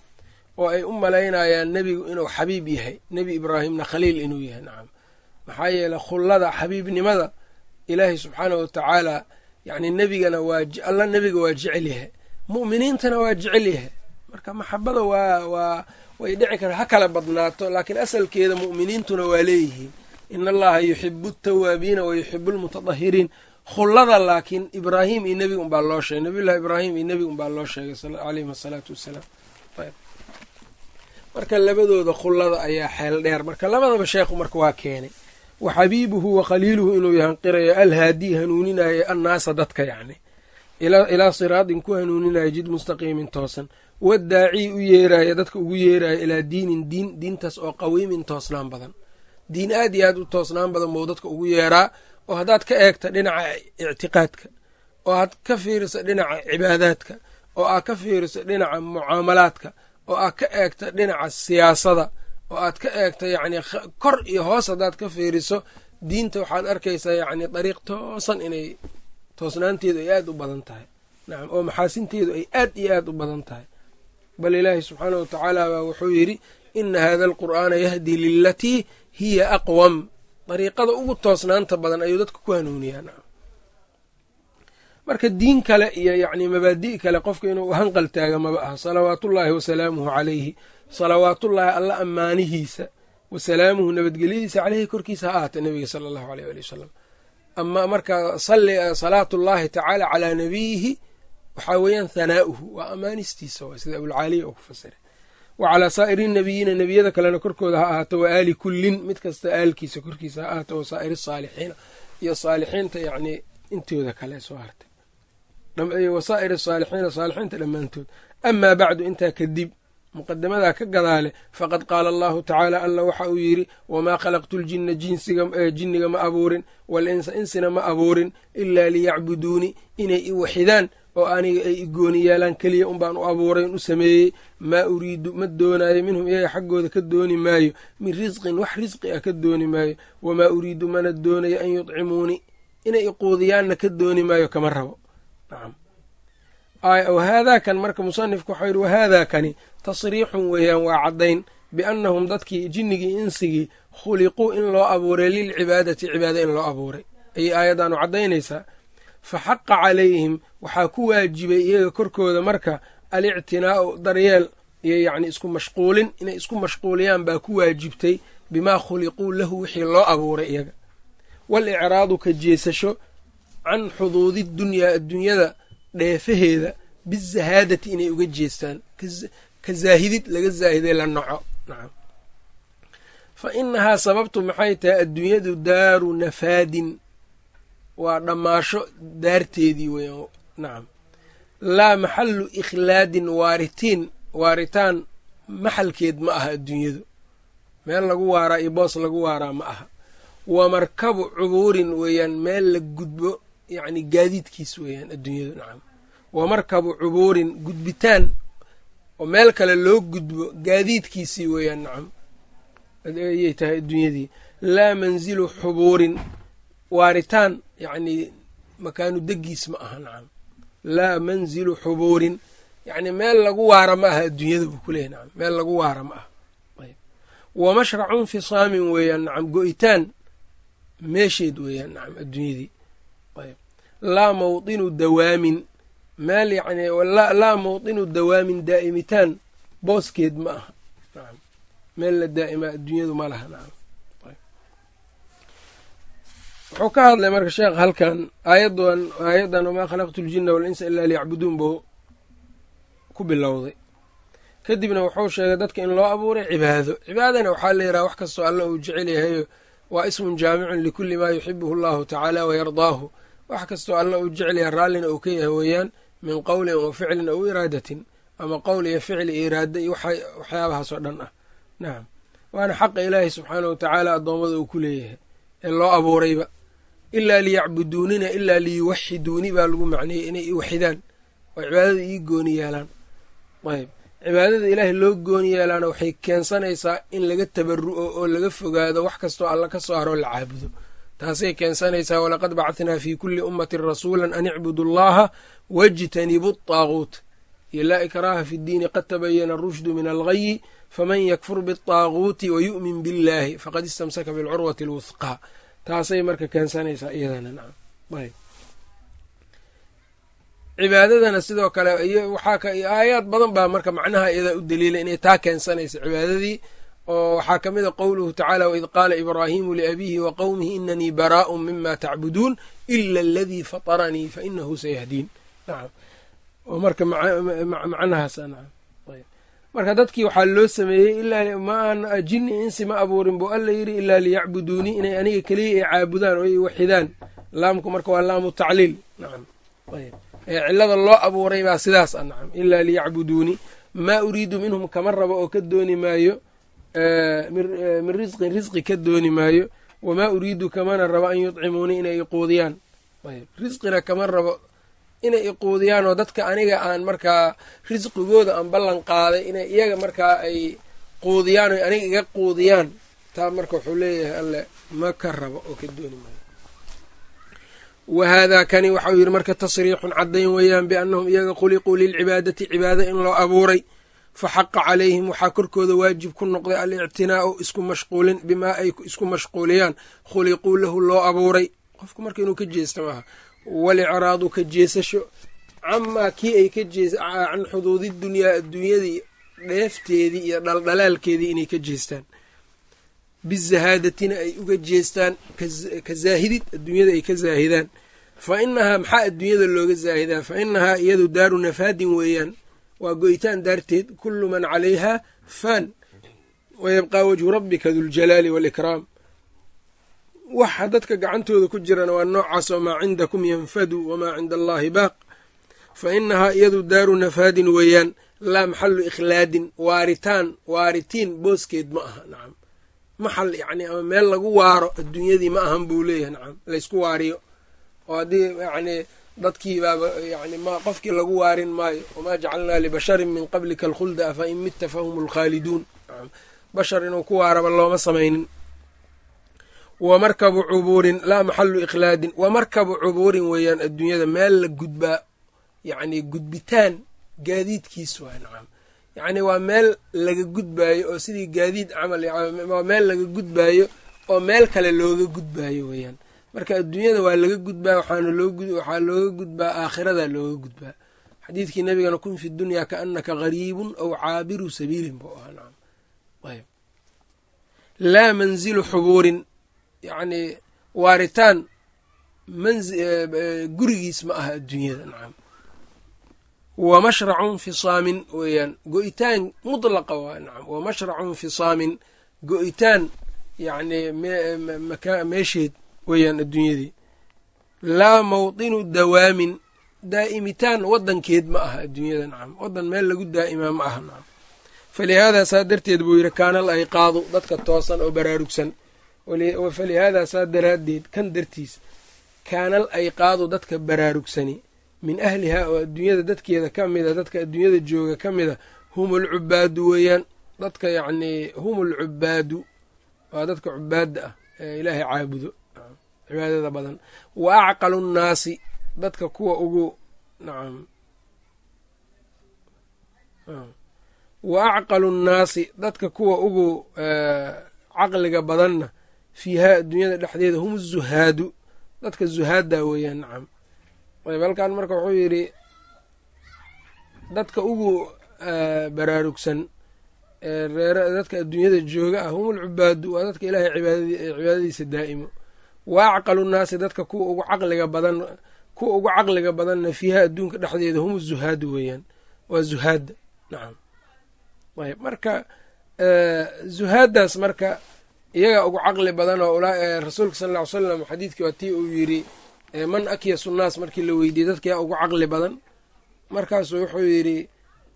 Oo ay u malaynayaan nebigu inuu xabiib yahay nebi ibraahimna khaliil inuu yahay nacam maxaa yeeley khullada xabiibnimada ilaahay subxaanah wa tacaala yacni nebigana waa alla nebiga waa jecel yahay. Mu'miniintana waa jecel yahay. Marka maxabada waa waa way dhici kara ha kala badnaato laakiin asalkeeda mu'miniintuna waa leeyihiin. In allaha yuxibu altawaabiina wa yuxibu almutadahiriin khullada laakiin ibraahim iyo nebiga unbaa loo sheegay. Nabiyullahi ibraahim iyo nebiga unbaa loo sheegay caleyhim asalaatu wassalaam. Marka labadooda khullada ayaa xeel dheer. Marka labadaba sheekhu marka waa keenay wa xabiibuhu wa khaliiluhu inuu yahanqirayo alhaadii hanuuninaya annaasa dadka yacni ilaa siraadin ku hanuuninaya jid mustaqiimin toosan. Wadaacii u yeeraya dadka ugu yeeraya ilaa diinin diin diintaas oo qawiimin toosnaan badan. Diin aad iyo aad u toosnaan badan bou dadka ugu yeeraa. Oo haddaad ka eegta dhinaca ictiqaadka oo aad ka fiiriso dhinaca cibaadaadka oo aad ka fiiriso dhinaca mucaamalaadka oo aad ka eegta dhinaca siyaasada oo aad ka eegta yacni kor iyo hoos haddaad ka fiiriso diinta waxaad arkaysaa yacni dariiq toosan inay toosnaanteedu ay aad u badan tahay. Nacam oo maxaasinteedu ay aad iyo aad u badan tahay. Bal ilaahi subxaanah wa tacaala baa wuxuu yidhi ina hada alqur'aana yahdii lilatii hiya aqwam. Dariiqada ugu toosnaanta badan ayuu dadka ku hanuuniyaa nacam marka diin kale iyo yacni mabaadi' kale qofka inuu hanqal taaga maba aha salawaatullaahi wasalaamuhu calayhi salawaatullaahi alla ammaanihiisa wasalaamuhu nabadgelyadiisa caleyhi korkiisa ha ahaata nebiga sala allahu aleyh ali wasalam ama marka salaatullaahi tacaala calaa nabiyihi waxaa weeyaan hanaa'uhu waa ammaanistiisa waa sida abulcaaliya oo ku fasiray. Wa calaa saa'iri nabiyiina nebiyada kalena korkooda ha ahaato wa aali kullin mid kasta aalkiisa korkiisa ha ahaato wa saa'iri saalixiina iyo saalixiinta yacnii intooda kale soo hartay. Wa saa'iri saalixiina saalixiinta dhammaantood. Amaa bacdu intaa kadib muqadamadaa ka gadaale faqad qaala allahu tacaala alla waxa uu yidhi wamaa khalaqtu ljinna jinniga ma abuurin walinsa insina ma abuurin ilaa liyacbuduuni inay i waxidaan oo aniga ay i gooni yeelaan keliya unbaan u abuuray un u sameeyey maa uriidu ma doonaayo minhum iyaga xaggooda ka dooni maayo min risqin wax risqi ah ka dooni maayo wamaa uriidu mana doonayo an yudcimuuni inay iquudiyaanna ka dooni maayo kama rabo haadaakan marka musanifku waxau yidhi wahaadaakani tasriixun weeyaan waa caddayn biannahum dadkii jinnigii insigii khuliquu in loo abuuray lilcibaadati cibaada in loo abuuray. Ayay aayaddaanu caddaynaysaa. Fa xaqa calayhim waxaa ku waajibay iyaga korkooda marka alictinaa'u daryeel iyo yacni isku mashquulin inay isku mashquuliyaan baa ku waajibtay bimaa khuliquu lahu wixii loo abuuray iyaga. Wal icraadu ka jeesasho can xuduudi dunyaa adduunyada dheefaheeda bizahaadati inay uga jeestaan. Ka zaahidid laga zaahiday la nacam. Fa inahaa sababtu maxay tahay adduunyadu daaru nafaadin. Waa dhammaasho daarteedii weeyaan nacam. Laa maxalu ikhlaadin waaritiin waaritaan maxalkeed ma aha adduunyadu. Meel lagu waaraa iyo boos lagu waaraa ma aha. Wa markabu cubuurin weeyaan meel la gudbo yacni gaadiidkiis weeyaan adduunyadu nacam. Wa markabu cubuurin gudbitaan oo meel kale loo gudbo gaadiidkiisii weeyaan nacam. Ayay tahay adduunyadii. Laa manzilu xubuurin waaritaan yacnii makaanu degiis ma aha nacam. Laa manzilu xubuurin yacni meel lagu waara ma aha adduunyada buu kuleeyahy nacam. Meel lagu waara ma aha. Wa mashracu infisaamin weeyaan nacam. Go-itaan meesheed weeyaan nacam adduunyadii laa mawdinu dawaamin. Meel yacni laa mawdinu dawaamin daa'imitaan booskeed ma aha. Nacam meel la daa'ima adduunyadu ma laha nacam wuxuu ka hadlay marka sheekh halkan aayaddan aayaddan wamaa khalaqtu ljina walinsa ilaa liyacbuduun buu ku bilowday. Kadibna wuxuu sheegay dadka in loo abuuray cibaado. Cibaadana waxaa la yidhaha wax kastoo alla uu jecel yahayo waa ismun jaamicun likulli maa yuxibuhu allahu tacaala wayardaahu wax kastoo alla uu jecel yahay raallina uu ka yahay weeyaan min qowlin wa ficlin aw iraadatin ama qowl iyo ficli iyo iraada iyo waxyaabahaasoo dhan ah. Nacam waana xaqa ilaahi subxaanah wa tacaala addoommada uu ku leeyahay ee loo abuurayba. Ilaa liyacbuduunina ilaa liyuwaxiduuni baa lagu macneeyey inay iwaxidaan oo cibaadada ii gooni yeelaan. Ayb cibaadada ilaahay loo gooni yeelaana waxay keensanaysaa in laga tabaru'o oo laga fogaado wax kastoo alla ka soo haroo la caabudo taasay keensanaysaa walaqad bacathnaa fii kulli ummatin rasuula an icbudu allaha wajtanibu ataaguut iyo laa ikraaha fi ddiini qad tabayana arushdu min alghayi faman yakfur biataaguuti wayu'min biاllaahi faqad istamsaka bilcurwati alwuthqaa taasay marka keensanaysaa iyadana nacam. Ayb cibaadadana sidoo kale waxaa aayaad badan baa marka macnaha iyadaa u daliila inay taa keensanayso cibaadadii oo waxaa ka mid a qowluhu tacaala waid qaala ibraahimu liabiihi wa qowmihi inanii baraa'un mima tacbuduun ila aladii fataranii fainahu sayahdiin. Marka dadkii waxaa loo sameeyey ma aan jinni insi ma abuurin buu alla yidhi ilaa liyacbuduunii inay aniga keliya ay caabudaan oo ay waxidaan. Laamku marka waa laamu tacliil. Cilada loo abuuray baa sidaas a ilaa liyacbuduunii maa uriidu minhum kama rabo oo ka dooni maayo min risqin risqi ka dooni maayo. Wamaa uriidu kamana rabo an yudcimuunii inay iquudiyaan risqina kama rabo inay iquudiyaan oo dadka aniga aan markaa risqigooda aan ballan qaaday inay iyaga markaa ay quudiyaan o aniga iga quudiyaan taa marka wuxuu leeyahay alle ma ka rabo oo ka dooni maayo. Wa haadaa kani waxau yidhi marka tasriixun caddayn weeyaan biannahum iyaga khuliquu lilcibaadati cibaada in loo abuuray fa xaqa calayhim waxaa korkooda waajib ku noqday alictinaa'u isku mashquulin bimaa ay isku mashquuliyaan. Khuliquu lahu loo abuuray. Qofku marka inuu ka jeesta maaha walicraadu ka jeesasho camaa kii ay ka jees can xuduudi dunyaa adduunyadii dheefteedii iyo dhaldhalaalkeedii inay ka jeestaan. Bizahaadatina ay uga jeestaan ka zaahidid adduunyada ay ka zaahidaan. Fa inahaa maxaa adduunyada looga zaahidaa? Fa inahaa iyadu daaru nafaadin weeyaan waa go'itaan daarteed kullu man calayhaa fan. Wayabqaa wajhu rabbika duljalaali waalikraam waxa dadka gacantooda ku jirana waa noocaas oo maa cindakum yanfadu wamaa cinda allaahi baaq. Fa inahaa iyadu daaru nafaadin weeyaan laa maxalu ikhlaadin waaritaan waaritiin booskeed ma aha nacam maxal yacni ama meel lagu waaro adduunyadii ma ahan buu leeyahay nacam laysku waariyo. Oo haddii yacni dadkii baaba yani ma qofkii lagu waarin maayo wamaa jacalnaa libasharin min qablika alkhulda afa in mitta fahum lkhaaliduun bashar inuu ku waaraba looma samaynin. Wa markabu cubuurin laa maxalu ikhlaadin. Wa markabu cubuurin weeyaan adduunyada meel la gudbaa yacni gudbitaan gaadiidkiis waa nacam yacni waa meel laga gudbaayo oo sidii gaadiid camal waa meel laga gudbaayo oo meel kale looga gudbaayo weeyaan marka adduunyada waa laga gudbaa waxaa looga gudbaa aakhirada looga gudbaa. Xadiidkii nabigana kun fi dunyaa kaannaka gariibun aw caabiru sabiilin buu ahaa ayb laa manzilu xubuurin yacni waaritaan gurigiis ma aha adduunyada nacam wa mashracu infisaamin weeyaan go-itaan mutlaqa waa nacam wa mashracu infisaamin go-itaan yacni meesheed weeyaan adduunyadii. Laa mawdinu dawaamin daa'imitaan wadankeed ma aha adduunyada nacam wadan meel lagu daa'imaa ma aha nacam falihaadaa saa darteed buu yidhi kaanal ayqaadu dadka toosan oo baraarugsan. Falihaadaa saa daraaddeed kan dartiis kaanal ayqaadu dadka baraarugsani min ahlihaa oo adduunyada dadkeeda ka mida dadka adduunyada jooga ka mida humul cubaadu weeyaan. Dadka yacnii humul cubaadu waa dadka cubaadda ah ee ilaahay caabudo cibaadada badan. Wa acqalu nnaasi dadka kuwa ugu nacam. Wa acqalu nnaasi dadka kuwa ugu caqliga badanna fiihaa adduunyada dhexdeeda hum zuhaadu. Dadka zuhaadda weeyaan nacam. Ayb halkan marka wuxuu yidhi dadka ugu baraarugsan dadka adduunyada jooga ah humul cubaadu waa dadka ilaahay cibaadadiisa daa'imo wa acqalu nnaasi dadka kuwa ugu caqliga badan kuwa ugu caqliga badanna fiihaa adduunka dhexdeeda hum zuhaadu weeyaan waa zuhaadda nacam ayb marka zuhaaddaas marka iyaga ugu caqli badan oo rasuulka sal ll ly slam xadiidkii waa tii uu yidhi man akyasu nnaas markii la weydiiyey dadka yaa ugu caqli badan markaasuu wuxuu yidhi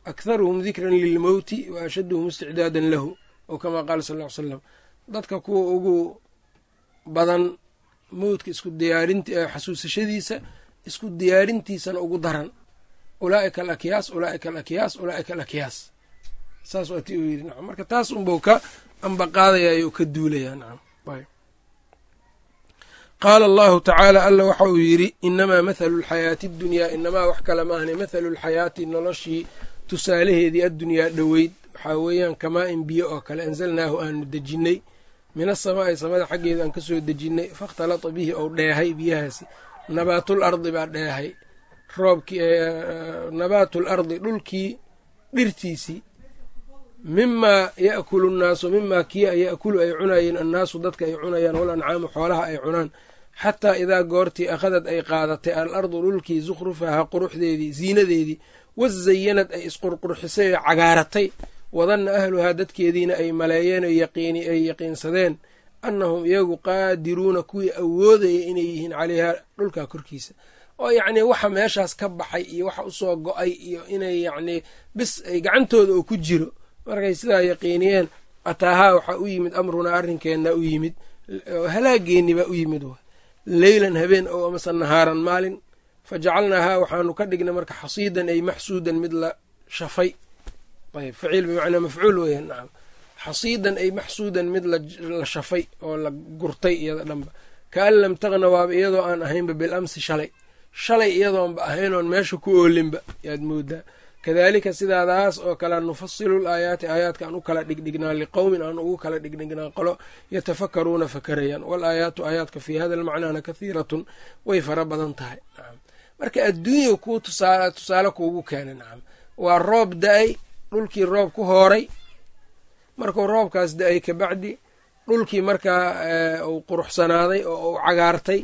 akharuhum dikran lilmowti wa ashaduhum isticdaadan lahu oo kamaa qaala sal ly slam dadka kuwa ugu badan mowdka isku diyaarinti xasuusashadiisa isku diyaarintiisana ugu daran. Ulaa'ika alakyaas ulaa'ika alakyaas ulaa'ika alakyaas. Saas waa ti uu yidhi nacam marka taas unbau ka ambaqaadaya ayuu ka duulayaa nacam. Qaala allahu tacaala alla waxa uu yidhi inamaa mathalu lxayaati addunyaa inamaa wax kale maahne mathalu lxayaati noloshii tusaalaheedii addunyaa dhoweyd. Waxaa weeyaan kamaa in biyo oo kale anzalnaahu aanu dejinnay min asamaa'i samada xaggeeda aan ka soo dejinnay fakhtalata bihi ou dheehay biyahaasi. Nabaatul ardi baa dheehay. Roobkii nabaatul ardi dhulkii dhirtiisii mimaa ya'kulu nnaasu mimaa kiya ya'kulu ay cunayeen annaasu dadka ay cunayaan wal ancaamu xoolaha ay cunaan. Xataa idaa goortii akhadad ay qaadatay al ardu dhulkii sukhrufahaa quruxdeedii ziinadeedii wazayanad ay isqurqurxisay oo cagaaratay wadanna ahluhaa dadkeediina ay maleeyeen oo ay yaqiinsadeen annahum iyagu qaadiruuna kuwii awoodaya inay yihiin caleyhaa dhulkaa korkiisa. oo yacnii waxa meeshaas ka baxay iyo waxa u soo go'ay iyo inay yacnii bis ay gacantooda oo ku jiro. Markay sidaa yaqiiniyeen ataahaa waxaa u yimid amrunaa arrinkeenna u yimid halaageeni baa u yimid w leylan habeen ow amase nahaaran maalin fa jacalnaahaa waxaanu ka dhignay marka xasiidan ay maxsuudan mid la shafay ayb faciil bimacnaa mafcuul weeyaan nacam xasiidan ay maxsuudan mid la shafay oo la gurtay iyada dhanba. Kaan lam taqna waaba iyadoo aan ahaynba bil amsi shalay. Shalay iyadoonba ahaynoon meesha ku oolinba yaad moodaa. Kadaalika sidaadaas oo kale nufasilu laayaati aayaadka aan u kala dhigdhignaa liqowmin aan ugu kala dhigdhignaa qolo yatafakaruuna fakarayaan. Wal aayaatu aayaadka fii hada lmacnaana kathiiratun way fara badan tahay marka adduunya kuu tusaal tusaale kuugu keenay nacam waa roob da'ay dhulkii roob ku hooray. Markuu roobkaas da'ay kabacdi dhulkii markaa uu quruxsanaaday oo uu cagaartay.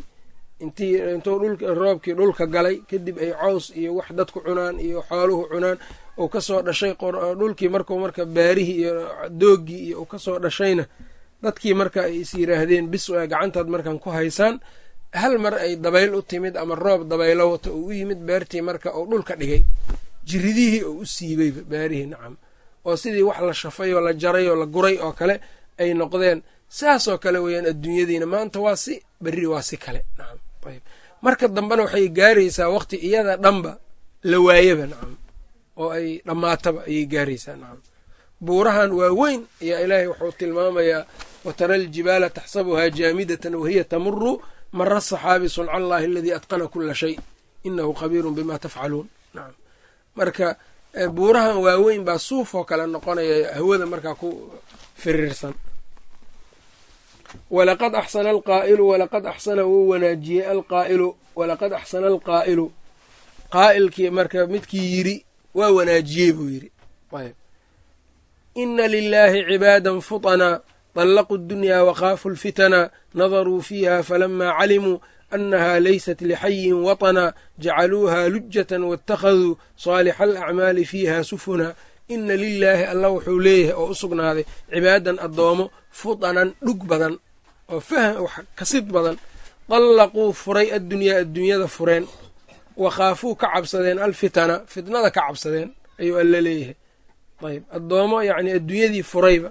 Intii intuu roobkii dhulka galay kadib ay cows iyo wax dadku cunaan iyo xooluhu cunaan uu ka soo dhashay dhulkii markuu marka baarihii iyo doogii iyo uu ka soo dhashayna dadkii marka ay is yiraahdeen bis gacantaad markan ku haysaan. Hal mar ay dabayl u timid ama roob dabaylo wato uu u yimid beertii marka uu dhulka dhigay jiridihii oo u siibayba baarihii nacam. Oo sidii wax la shafay oo la jaray oo la guray oo kale ay noqdeen. Saasoo kale weeyaan adduunyadiina maanta waa si berri waa si kale nacam. Ayb marka dambena waxay gaaraysaa waqti iyada dhanba la waayaba nacam. Oo ay dhammaataba ayay gaaraysaa nacam. Buurahan waaweyn ayaa ilaahay wuxuu tilmaamayaa watara aljibaala taxsabuhaa jaamidatan wahiya tamuru mara saxaabi sunca allahi aladii atqana kula shay. Inahu khabiirun bima tafcaluun. Nacam marka eh, buurahan waaweyn baa suuf oo kale noqonaya hawada markaa ku firiirsan. Walaqad axsana alqaa'ilu walaqad axsana wou wanaajiyey alqaa'ilu walaqad axsana alqaa'ilu. Qaa'ilkii marka midkii yidhi waa wanaajiyey buu yidhi ayb ina lilaahi cibaadan futanaa طallaquu اdunyaa wakaafuu lfitanaa nadaruu fiiha falamaa calimuu anaha laysat lixayin waطna jacaluuha lujata wاtakhaduu saalixa alacmaali fiiha sufuna ina lilaahi alla wuxuu leeyahay oo u sugnaaday cibaadan addoomo fudanan dhug badan oo fah kasid badan dallaquu furay addunyaa adduunyada fureen wakhaafuu ka cabsadeen alfitana fitnada ka cabsadeen ayuu alla leeyahay ayb addoomo yacni adduunyadii furayba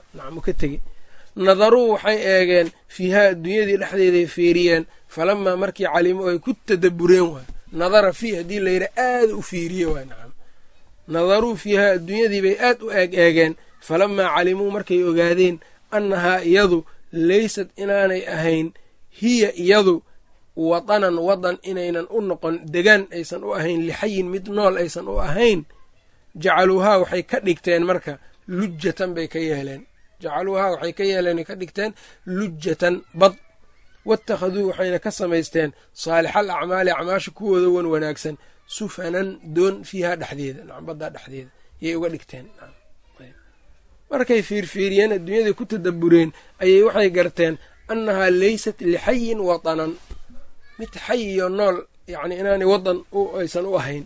nadaruu waxay eegeen fiihaa adduunyadii dhexdeeday fiiriyeen. Falamaa markii calimu ay ku tadabureen waay nadara fiih haddii layidha aada u fiiriye waay nacam. Nadaruu fiihaa adduunyadii bay aad u eeg eegeen. Falamaa calimuu markay ogaadeen annahaa iyadu laysad inaanay ahayn hiya iyadu wadanan wadan inaynan u noqon degaan aysan u ahayn lixayin mid nool aysan u ahayn jacaluuhaa waxay ka dhigteen marka lujatan bay ka yeeleen jacaluuhaa waxay ka yeeleen ka dhigteen lujatan bad. Watakhaduu waxayna ka samaysteen saalixal acmaali acmaasha kuwooda wan wanaagsan sufanan doon fiihaa dhexdeeda baddaa dhexdeeda yay uga dhigteen. Markay fiirfiiriyeen adduunyadai ku tadabureen ayay waxay garteen annahaa laysat lixayin watanan. Mid xay iyo nool yani inaanay wadan aysan u ahayn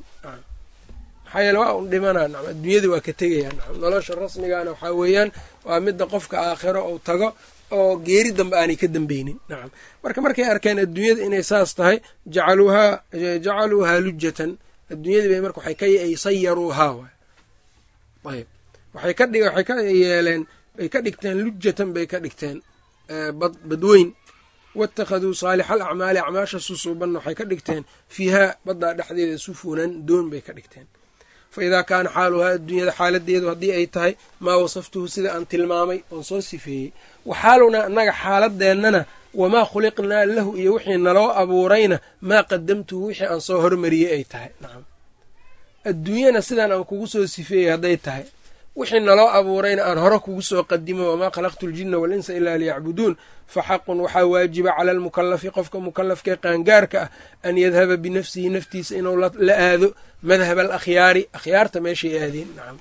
maxaa yeele waa un dhimanaa nacam adduunyadii waa ka tegayaa nacam nolosha rasmigaana waxaa weeyaan waa midda qofka aakhiro uu tago oo geeri dambe aanay ka dambeynin nacam marka markay arkeen adduunyada inay saas tahay jacaluuhaa jacaluuhaa lujatan adduunyadii bay marka waxay ka sayaruuhaa ayb waxay ka dhig waxay ka yeeleen bay ka dhigteen lujatan bay ka dhigteen bad badweyn. Waittakhaduu saalixa alacmaali acmaasha susuubanna waxay ka dhigteen. Fiihaa baddaa dhexdeeda sufunan doon bay ka dhigteen fa idaa kaana xaaluhaa adduunyada xaaladeedu haddii ay tahay maa wasaftuhu sida aan tilmaamay oon soo sifeeyey waxaaluna annaga xaaladeennana wamaa khuliqnaa lahu iyo wixii naloo abuurayna maa qadamtuhu wixii aan soo hormariyey ay tahay nacam adduunyana sidaan aan kugu soo sifeeyey hadday tahay wixii naloo abuurayna aan hore kugu soo qadimo wamaa khalaqtu ljinna walinsa ilaa liyacbuduun. Fa xaqun waxaa waajiba cala almukalafi qofka mukalafkae qaangaarka ah an yadhaba binafsihi naftiisa inuu la aado madhab alakhyaari. Akhyaarta meeshay aadeen nacam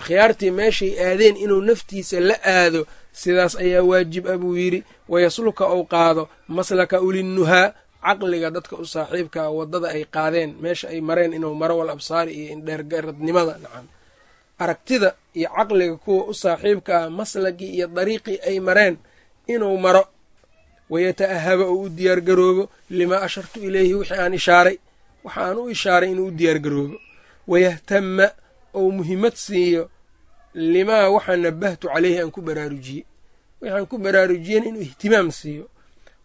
akhyaartii meeshay aadeen inuu naftiisa la aado sidaas ayaa waajib a buu yidhi wayasluka ou qaado maslaka ulinnuhaa caqliga dadka u saaxiibkaa waddada ay qaadeen meesha ay mareen inuu maro wal absaari iyo indheergaradnimada nacam aragtida iyo caqliga kuwa u saaxiibka ah maslagii iyo dariiqii ay mareen inuu maro. Wayata'ahaba oo u diyaargaroobo limaa ashartu ileyhi wixii aan ishaaray. Waxa aan u ishaaray inuu u diyaargaroobo wayahtama ou muhimmad siiyo limaa waxaa nabahtu caleyhi aan ku baraarujiyey. Waxaan ku baraarujiyen inuu ihtimaam siiyo.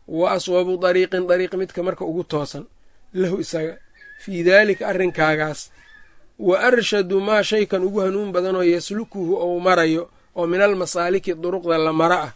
Wa aswabu dariiqin dariiq midka marka ugu toosan. Lahu isaga. Fii daalika arrinkaagaas wa arshadu maa shaykan ugu hanuun badanoo yaslukuhu ou marayo oo min almasaaliki duruqda la mara ah.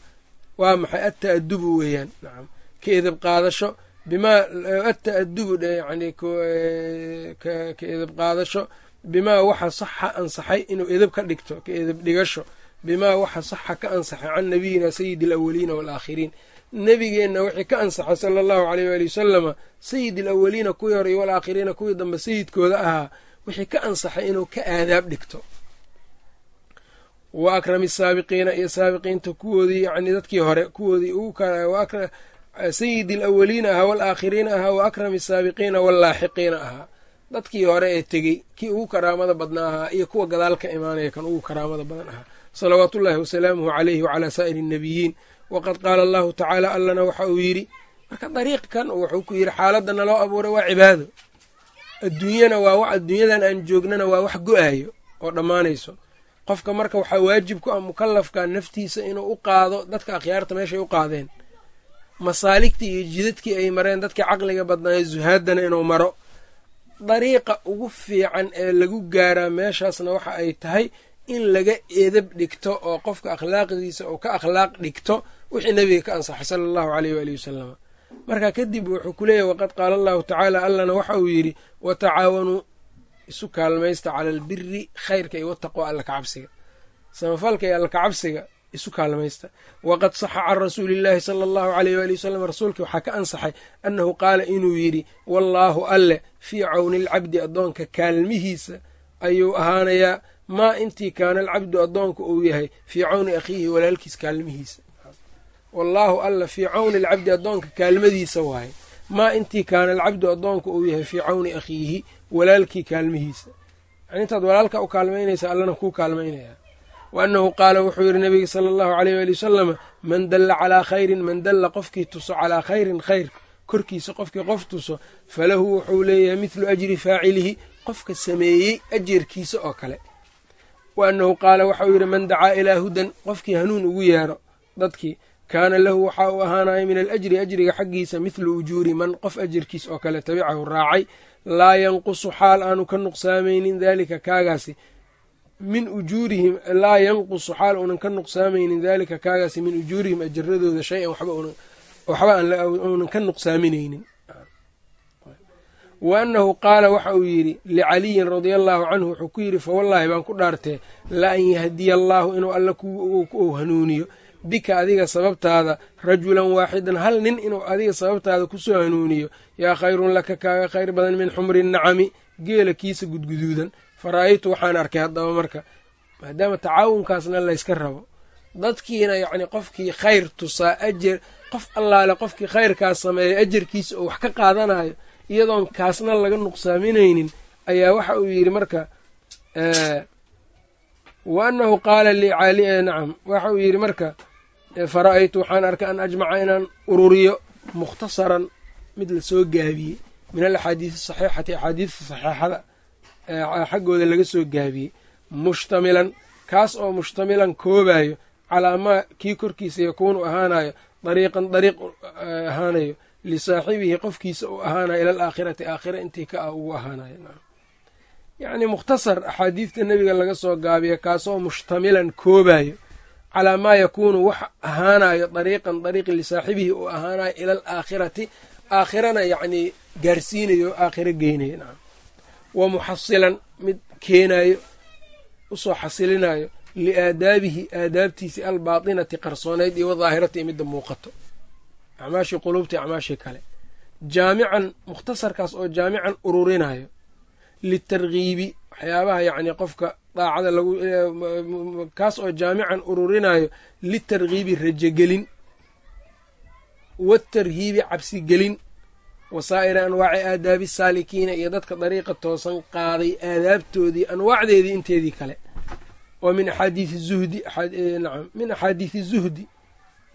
Waa maxay ata'adubu weeyaan? Nacam ka edab qaadasho bimaa ata'adubu yani ka edab qaadasho bimaa waxa saxa ansaxay inuu edab ka dhigto ka edab dhigasho bimaa waxa saxa ka ansaxay can nabiyina sayidi alawaliina waalaakhiriin nebigeenna wixii ka ansaxay sala allahu aleyh waali wasalama sayid alawaliina kuwii hore iyo walaakhiriina kuwii dambe sayidkooda ahaa wixii ka ansaxay inuu ka aadaab dhigto. Wa akrami saabiqiina iyo saabiqiinta kuwoodii yani dadkii hore kuwoodii sayidi alawaliina ahaa waalaakhiriina ahaa wa akrami saabiqiina wallaaxiqiina ahaa. Dadkii hore ee tegey kii ugu karaamada badna ahaa iyo kuwa gadaal ka imaanaya kan ugu karaamada badan ahaa. Salawaatu ullaahi wasalaamuhu caleyhi wacalaa saa'iri annabiyiin waqad qaala allahu tacaala allana waxa uu yidhi marka dariiqkan wuxuu ku yidhi xaaladda naloo abuuray waa cibaado adduunyana waa adduunyadan aan joognana waa wax go'aayo oo dhammaanayso. Qofka marka waxaa waajib ku ah mukalafka naftiisa inuu u qaado dadka akhyaarta meeshay u qaadeen. Masaaligtii iyo jidadkii ay mareen dadkii caqliga badnaaye zuhaaddana inuu maro. Dariiqa ugu fiican ee lagu gaaraa meeshaasna waxa ay tahay in laga edab dhigto oo qofka akhlaaqdiisa oo ka akhlaaq dhigto wixii nebiga ka ansaxay sala allahu aleyh waalihi wasalama marka kadib wuxuu ku leeyahy waqad qaala allahu tacaala allana waxa uu yidhi watacaawanuu isu kaalmaysta cala albiri khayrka iyo wataqwa alla kacabsiga samafalka iyo alla kacabsiga isu kaalmaysta. Waqad saxa can rasuulillaahi sala allahu aleyh waali wasalam rasuulkii waxaa ka ansaxay annahu qaala inuu yidhi wallaahu alle fii cawni alcabdi addoonka kaalmihiisa ayuu ahaanayaa maa intii kaana alcabdu addoonka uu yahay fii cawni akhiihi walaalkiis kaalmihiisa wallaahu alla fii cawni alcabdi addoonka kaalmadiisa waaye. Maa intii kaana alcabdu addoonka uu yahay fii cawni akhiihi walaalkii kaalmihiisa. Yani intaad walaalka u kaalmaynaysa allana kuu kaalmaynaya. Wa qaala wuxuu yidhi nabiga sala allahu aleyh waali wasalama man dalla calaa khayrin man dalla qofkii tuso calaa khayrin khayr. Korkiisa qofkii qof tuso falahu wuxuu leeyahay midlu ajri faacilihi qofka sameeyey ajeerkiisa oo kale. Wa annahu qaala waxauu yidhi man dacaa ilaa hudan qofkii hanuun ugu yeedho dadkii kaana lahu waxaa uu ahaanaya min alajri ajriga xaggiisa midlu ujuuri man qof ajarkiis oo kale tabicahu raacay. Laa yanqusu xaal aanu ka nuqsaamaynin daalika kaagaasi min ujuurihim laa yanqusu xaal uunan ka nuqsaamaynin daalika kaagaasi min ujuurihim ajaradooda shay-an waxba uunan ka nuqsaaminaynin. Wa annahu qaala waxa uu yidhi licaliyin radia allaahu canhu wuxuu ku yidhi fawallaahi baan ku dhaartee la an yahdiya allaahu inuu alla ku hanuuniyo bika adiga sababtaada rajulan waaxidan hal nin inuu adiga sababtaada ku soo hanuuniyo yaa khayrun laka kaaga khayr badan min xumri nacami geela kiisa gudguduudan. Fa ra'aytu waxaan arkay haddaba marka maadaama tacaawunkaasna layska rabo dadkiina yacni qofkii khayr tusaa ajer qof allaale qofkii khayrkaas sameeya ajarkiisa oo wax ka qaadanayo iyadoon kaasna laga nuqsaaminaynin ayaa waxa uu yidhi marka wa annahu qaala lii nacam waxa uu yidhi marka fara'aytu waxaan arkay an ajmaca inaan ururiyo mukhtasaran mid la soo gaabiyey min alaxaadiisi saxiixati axaadiista saxiixada xaggooda laga soo gaabiyey mushtamilan kaas oo mushtamilan koobayo calaa maa kii korkiisa yakuunu ahaanayo dariiqan dariiq ahaanayo lisaaxibihi qofkiisa uu ahaanayo ila alaakhirati aakhira intii ka ah ugu ahaanayo yacni mukhtasar axaadiidta nebiga laga soo gaabiya kaasoo mushtamilan koobayo calaa maa yakuunu wax ahaanayo dariiqan dariiqi lisaaxibihi uu ahaanayo ila alaakhirati aakhirana yacnii gaarsiinayo aakhiro geynayo nacam wa muxasilan mid keenayo u soo xasilinayo liaadaabihi aadaabtiisi albaatinati qarsoonayd iyo wadaahirati iyo midda muuqato. Acmaashii quluubta acmaashii kale. Jaamican mukhtasarkaas oo jaamican ururinayo litarkiibi waxyaabaha yacni qofka daacada lagu kaas oo jaamican ururinayo litarkiibi rajogelin watarhiibi cabsigelin wasaa'iri anwaaci aadaabi saalikiina iyo dadka dariiqa toosan qaaday aadaabtoodii anwaacdeedii inteedii kale. Oo min axaadiisi zuhdi nacam min axaadiisi zuhdi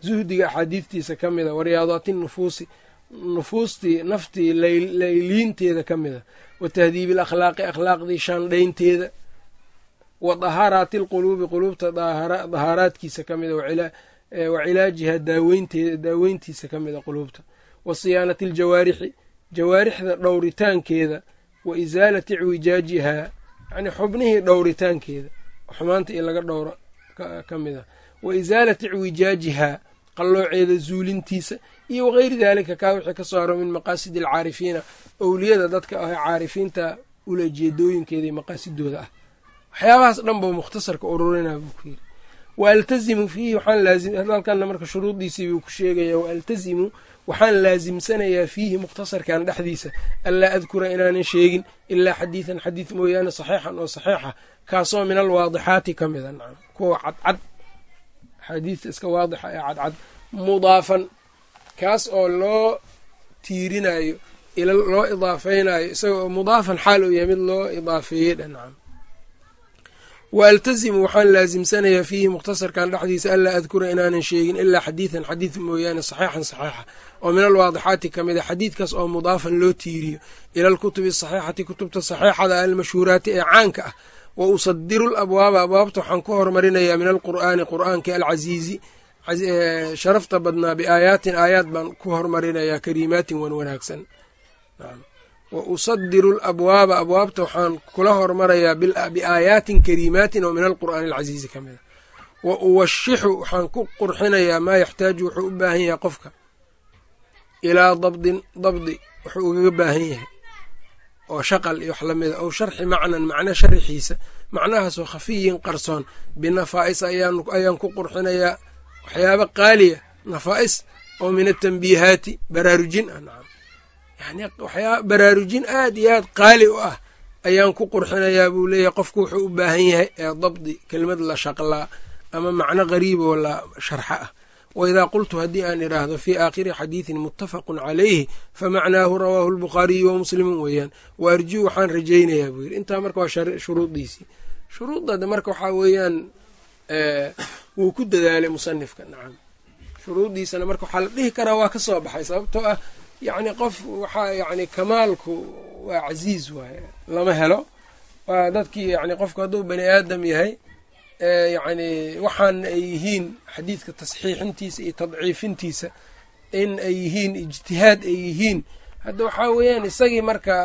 zuhdiga axaadiistiisa ka mida wa riyaadaati nufuusi nufuustii naftii layliinteeda ka mida wa tahdiibi alakhlaaqi akhlaaqdii shaandhaynteeda wa dahaaraati alquluubi quluubta dahaaraadkiisa ka mida wa cilaajiha daaweynteeda daaweyntiisa ka mida quluubta. Wa siyaanati aljawaarixi jawaarixda dhowritaankeeda. Wa isaalati icwijaajihaa yacnii xubnihii dhowritaankeeda. Xumaanta in laga dhowro ka mid ah wa isaalati icwijaajihaa qallooceeda zuulintiisa iyo wagayri daalika kaa wixii ka soo haro min maqaasidi alcaarifiina owliyada dadka ah caarifiinta ulajeedooyinkeeda iyo maqaasidooda ah. Waxyaabahaas dhan buu mukhtasarka ururinaa buu ku yiri wa altazimu fiihi waxaan halkanna marka shuruudiisii buu ku sheegaya wa altazimu waxaan laasimsanayaa fiihi mukhtasarkan dhexdiisa. Anlaa adkura inaanan sheegin ilaa xadiidan xadiid mooyaane saxiixan oo saxiixa kaasoo min alwaadixaati ka mida kuwa cadcad axaadiista iska waadixa ee cadcad mudaafan. Kaas oo loo tiirinayo loo idaafeynayo isagoo mudaafan xaal uu yahay mid loo idaafeeyey dha nacam. Wa altazimu waxaan laasimsanayaa fiihi mukhtasarkan dhexdiisa anlaa adkura inaanan sheegin ilaa xadiidan xadiid mooyaane saxiixan saxiixa. Oo min alwaadixaati ka mid a xadiidkaas oo mudaafan loo tiiriyo ila alkutubi asaxiixati kutubta saxiixada almashhuuraati ee caanka ah wa usadiru labwaaba abwaabta waxaan ku hormarinayaa min alqur'aani qur'aanka alcasiizi. Sharafta badnaa biaayaatin aayaad baan ku hormarinayaa kariimaatin wan wanaagsan. Wa usadiru labwaaba abwaabta waxaan kula hormarayaa biaayaatin kariimaatin oo min alqur'aani alcasiizi ka mida. Wa uwashixu waxaan ku qurxinayaa maa yaxtaaju wuxuu u baahan yahay qofka. Ilaa dabdin dabdi wuxuu ugaga baahan yahay oo shaqal iyo wax lamida ow sharxi macnan macno sharaxiisa macnahaasoo khafiyin qarsoon. Binafaa'is ayaan ku qurxinayaa waxyaaba qaaliya. Nafaa'is oo min atambiihaati baraarujin ah nacam yani waxyaaba baraarujin aad iyo aad qaali u ah ayaan ku qurxinayaa buu leeyahay. Qofku wuxuu u baahan yahay ee dabdi kelimad la shaqlaa ama macno qariib oo la sharxa ah waidaa qultu haddii aan idhaahdo fii aakhiri xadiidin muttafaqun calayhi famacnaahu rawaahu lbukhaariyu wa muslimun weeyaan wa arjuu waxaan rajaynayaa buu yidhi intaa marka waa shuruudiisii shuruudda marka waxaa weeyaan wuu ku dadaalay musanifka nacam shuruuddiisana marka waxaa la dhihi karaa waa ka soo baxay sababtoo ah yacni qof waxaa yacni kamaalku waa casiiz waaye lama helo waa dadkii yani qofku hadduu bani aadam yahay yacni waxaana ay yihiin xadiidka tasxiixintiisa iyo tadciifintiisa in ay yihiin ijtihaad ay yihiin. Hadda waxaa weeyaan isagii marka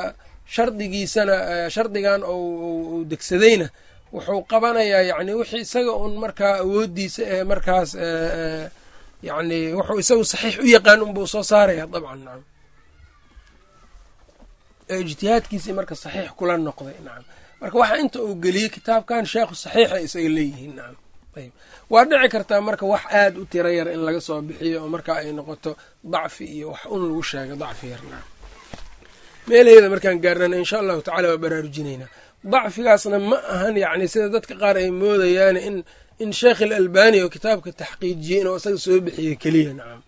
shardigiisana shardigan uu degsadayna wuxuu qabanayaa yacni wixii isaga un markaa awooddiisa ee markaas yacni wuxuu isagu saxiix u yaqaan unbuu soo saaraya dabcan nacam ijtihaadkiisii marka saxiix kula noqday nacam marka waxa inta uu geliyey kitaabkan sheekhu saxiixa isaga leeyihiin. Waa dhici kartaa marka wax aada u tiro yar in laga soo bixiyo oo marka ay noqoto dacfi iyo wax un lagu sheego dacfi yar. Nacam meelaheeda markaan gaarnana insha allahu tacala waa baraarujinaynaa dacfigaasna ma ahan yacni sida dadka qaar ay moodayaan in in sheekh alalbani oo kitaabka taxqiijiyey inuu isaga soo bixiyey keliya. Nacam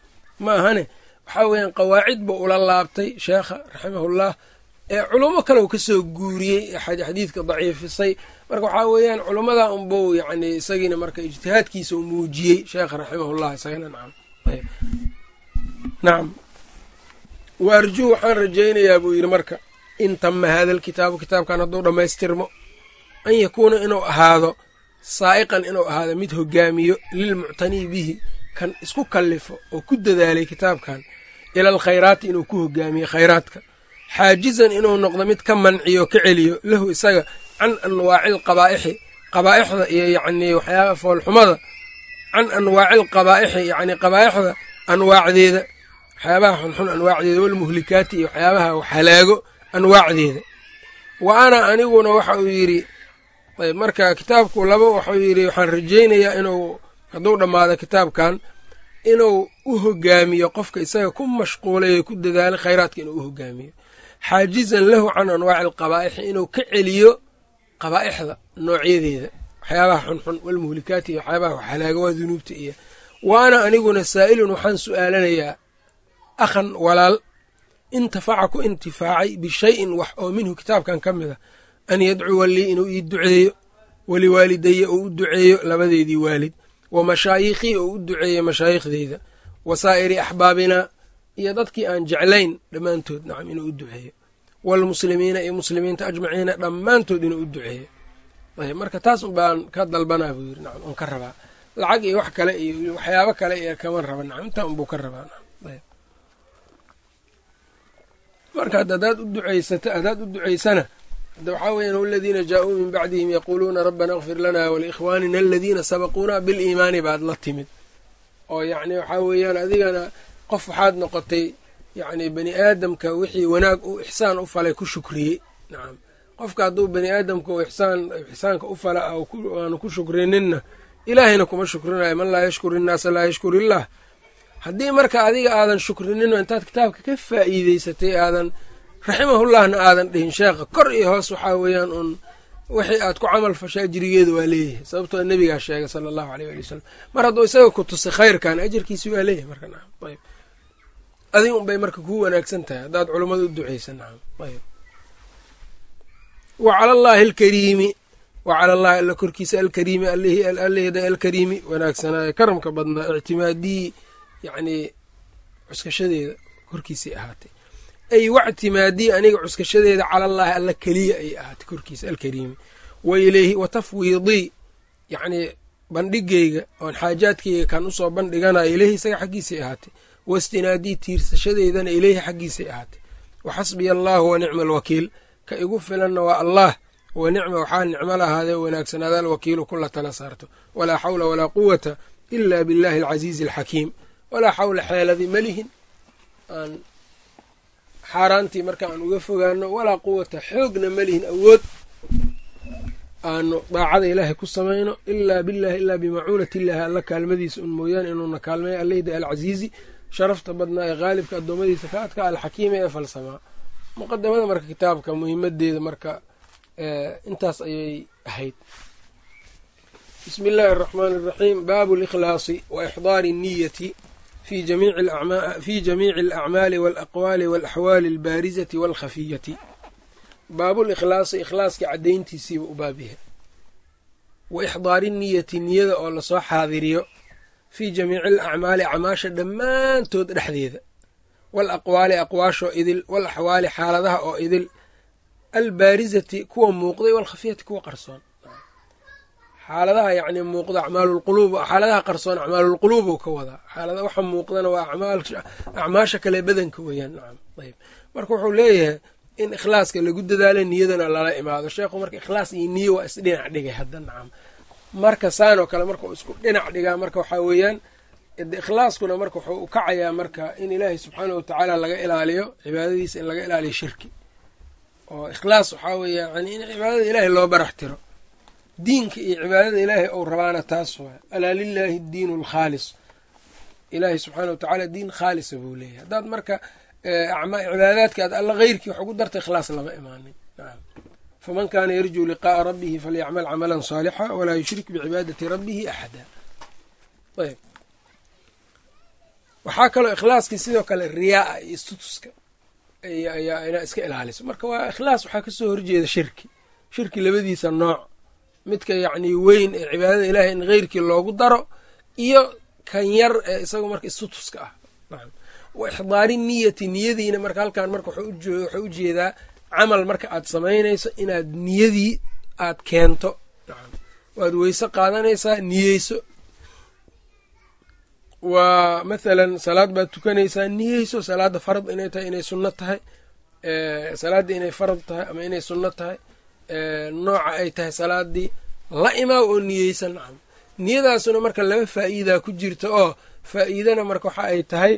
ma ahane. Waxaa weeyaan qawaacid buu ula laabtay sheekha raximahullah culummo kale uu ka soo guuriyey xadiidka daciifisay. Marka waxaa weeyaan culummada unbuu yacni isagiina marka ijtihaadkiisa uu muujiyey sheekha raximahullah isagana nacam nacam wa arjuu waxaan rajaynayaa buu yidhi marka in tama hada alkitaabu kitaabkan hadduu dhammaystirmo? An yakuuna inuu ahaado saa'iqan inuu ahaado mid hogaamiyo lilmuctanii bihi kan isku kallifo oo ku dadaalay kitaabkan ila alkhayraati inuu ku hogaamiyo khayraadka xaajizan inuu noqdo mid ka manciyo ka celiyo lahu isaga can anwaaci alqabaa'ixi qabaa'ixda iyo yacnii waxyaaba foolxumada can anwaaci alqabaa'ixi yacnii qabaa'ixda anwaacdeeda waxyaabaha xunxun anwaacdeeda walmuhlikaati iyo waxyaabaha halaago anwaacdeeda. Wa ana aniguna waxa uu yidhi ayb marka kitaabku laba waxuu yidhi waxaan rajaynayaa inuu hadduu dhammaado kitaabkan inuu u hogaamiyo qofka isaga ku mashquulay ku dadaalay khayraadka inuu u hogaamiyo xaajizan lahu can anwaaci alqabaa'ixi inuu ka celiyo qabaa'ixda noocyadeeda waxyaabaha xunxun walmuhlikaati iyo waxyaabaha halaaga waa dunuubta iyo wa ana aniguna saa'ilun waxaan su'aalanayaa akhan walaal intafaca ku intifaacay bishayin wax oo minhu kitaabkan ka mid a an yadcuwa lii inuu ii duceeyo waliwaalidaya oo u duceeyo labadeedii waalid wa mashaayikhii oo u duceeyo mashaayiikhdeyda wa saa'iri axbaabinaa iyo dadkii aan jeclayn dhammaantood nacam inuu u duceeyo. Waalmuslimiina iyo muslimiinta ajmaciina dhammaantood inuu u duceeyo. Ayb marka taas baan ka dalbanaa buu yiri nacam oon ka rabaa. Lacag iyo wax kale iyo waxyaabo kale iyo kama raba nacam intaa unbuu ka rabaa ayb marka haddaad u ducaysata haddaad u ducaysana hadda waxaa weeyaan waladiina jaa-uu min bacdihim yaquuluuna rabbana اkfir lana waliikhwaanina aladiina sabaquuna biliimaani baad la timid. Oo yacni waxaa weeyaan adigana qof waxaad noqotay yacni bani aadamka wixii wanaag uu ixsaan u falay ku shukriyey. Nacam qofka hadduu bani aadamka uu ixsaan ixsaanka u fala aanu ku shukrininna ilaahayna kuma shukrinayo man laa yashkur innaasa laa yashkur illah. Haddii marka adiga aadan shukrinino intaad kitaabka ka faa'iideysatay aadan raximahullahna aadan dhihin sheekha kor iyo hoos waxaa weeyaan uun wixii aad ku camal fasha ajrigeeda waa leeyahay sababtoo nebigaa sheegay sala allahu aleyh ali wasalam mar hadduu isaga ku tusay khayrkan ajarkiisi waa leeyahay marka nacam ayb adiga un bay marka kuu wanaagsan tahay haddaad culummada u duceysa wa cala allaahi alkariimi wa cala allahi alla korkiisa alkariimi allehda alkariimi wanaagsanaaye karamka badnaa ictimaadii yacnii cuskashadeeda korkiisay ahaatay. Ay wactimaadii aniga cuskashadeeda cala allaahi alla keliya ayay ahaatay korkiisa alkariimi wa ilayhi wa tafwiidii yacnii bandhigayga oon xaajaadkayga kan u soo bandhiganayo ileyhi isaga xaggiisay ahaatay wastinaadii tiirsashadeydana ileyhi xaggiisay ahaatay. Wa xasbiya allaahu wa nicma alwakiil. Ka igu filanna waa allaah. Wa nicma waxaa nicmo lahaadee wanaagsanaada alwakiilu kula tala saarto. Walaa xawla walaa quwata ila biاllahi alcasiizi alxakiim. Walaa xawla xeeladi malihin aan xaaraantii marka aan uga fogaano walaa quwata xoogna malihin awood. Aanu daacada ilaahay ku samayno ilaa billahi ilaa bimacuunati illaahi alla kaalmadiisa un mooyaane inuuna kaalmeeyo alleyda alcasiizi sharafta badnaa ee qaalibka addoommadiisa ka adka alxakiima ee falsamaa muqadamada marka kitaabka muhimadeeda marka intaas ayay ahayd. Bismi illaahi araxmaani araxiim baabu likhlaasi wa ixdaari niyati fi jamiici alacmaali walaqwaali walaxwaali albaarizati walkhafiyati baabulikhlaasi ikhlaaska caddayntiisiiba u baabyahay wa ixdaari niyati niyada oo la soo xaadiriyo fii jamiici alacmaali acmaasha dhammaantood dhexdeeda. Walaqwaali aqwaashoo idil walaxwaali xaaladaha oo idil albaarizati kuwa muuqday walkhafiyati kuwa qarsoon. Xaaladaha yacni muuqda acmaalulquluub xaaladaha qarsoon acmaalulquluub uu ka wadaa. Xaalada waxa muuqdana waa acmaasha kale badanka weeyaan nacam ayb marka wuxuu leeyahay in ikhlaaska lagu dadaalo niyadana lala imaado. Sheekhu marka ikhlaas iyo niyo waa isdhinac dhigay hadda nacam marka saanoo kale marka uu isku dhinac dhigaa marka waxaa weeyaan ikhlaaskuna marka wuxuu u kacayaa marka in ilaahay subxaana watacaala laga ilaaliyo cibaadadiisa in laga ilaaliyo shirki. Oo ikhlaas waxaa weeya yani in cibaadada ilaahay loo barax tiro. Diinka iyo cibaadada ilaahay ou rabaana taas waay. Alaa lilaahi diinu alkhaalis ilaahay subxaana watacaala diin khaalisa buu leeyahay. Haddaad marka cibaadaadka aad alla heyrkii wax ugu darta ikhlaas lama imaanin faman kaana yarjuu liqaa'a rabbihi falyacmal camalan saalixa walaa yushrik bicibaadati rabbihi axada. Ayb. Waxaa kaloo ikhlaaskii sidoo kale riyaaa iyo istutuska ayaa inaa iska ilaaliso. Marka waa ikhlaas waxaa ka soo horjeeda shirki. Shirki labadiisa nooc. Midka yacnii weyn ee cibaadada ilaahay in heyrkii loogu daro iyo kan yar ee isagu marka istutuska ah. Wa ixdaari niyati niyadiina marka halkan marka waxay u jeedaa camal marka aad samaynayso inaad niyadii aad keento. Waad weyse qaadanaysaa niyeyso. Waa mathalan salaad baad tukanaysaa niyeyso salaadda farad inay tahay inay sunno tahay salaadda inay farad tahay ama inay sunno tahay nooca ay tahay salaadii la imaaw oo niyeysan nacam. Niyadaasuna marka laba faa'iidaa ku jirta oo faa'iidana marka waxa ay tahay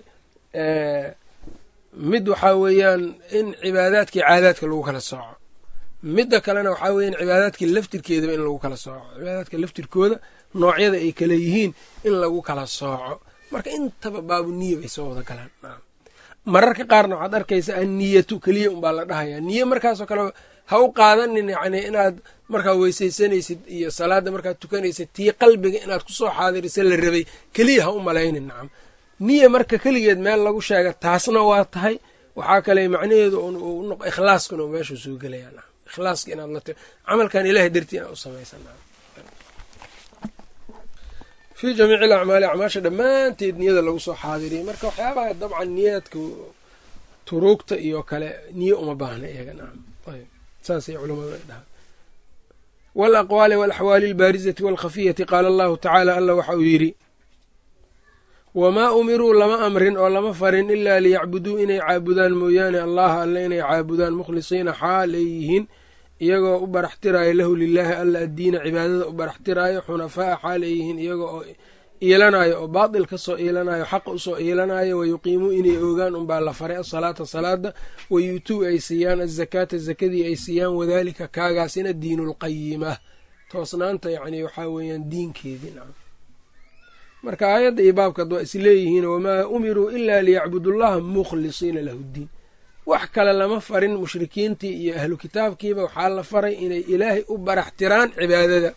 mid waxaa weeyaan in cibaadaadkii caadaadka lagu kala sooco. Midda kalena waxaa weeyaan cibaadaadkii laftirkeedaba in lagu kala sooco. Cibaadaadka laftirkooda noocyada ay kala yihiin in lagu kala sooco. Marka intaba baabu niya bay soo wada galaan. Mararka qaarna waxaad arkaysaa anniyatu keliya unbaa la dhahayaa. Niye markaasoo kale ha u qaadanin yacni inaad markaa weysaysanaysid iyo salaadda markaad tukanaysid tii qalbiga inaad ku soo xaadirisa la rabay keliya ha u malaynin. Nacam niya marka keligeed meel lagu sheega taasna waa tahay. Waxaa kale macnaheedu ikhlaaskuna u meeshuu soo gelaya nacam ikhlaaska inaad la camalkan ilahay dartii inaad u samaysan fii jamiici alacmaali acmaasha dhammaanteed niyada lagu soo xaadiriyay marka waxyaabaha dabcan niyaadka turuugta iyo kale niye uma baahna iyaga saasay culamadu ay dhahaan. Walaqwaali walaxwaali albaarizati walkhafiyati qaala allahu tacaala alla waxa uu yidhi wamaa umiruu lama amrin oo lama farin ilaa liyacbuduu inay caabudaan mooyaane allaha alle inay caabudaan mukhlisiina xaal ay yihiin iyagoo u baraxtiraayo lahu lilaahi alla addiina cibaadada u baraxtiraayo xunafaa'a xaal ay yihiin iyagoo oo iilanayo oo baatil ka soo iilanayo xaqa u soo iilanayo wayuqiimuu inay oogaan unbaa la faray asalaata salaada wayuutuu ay siiyaan azakaata zakadii ay siiyaan wadaalika kaagaasina diinulqayima toosnaanta yacni waxaa weeyaan diinkeedii marka aayadda iyo baabkaad waa isleeyihiin wamaa umiruu ilaa liyacbudullaha mukhlisiina lahu ddiin wax kale lama farin mushrikiintii iyo ahlu kitaabkiiba. Waxaa la faray inay ilaahay u baraxtiraan cibaadada.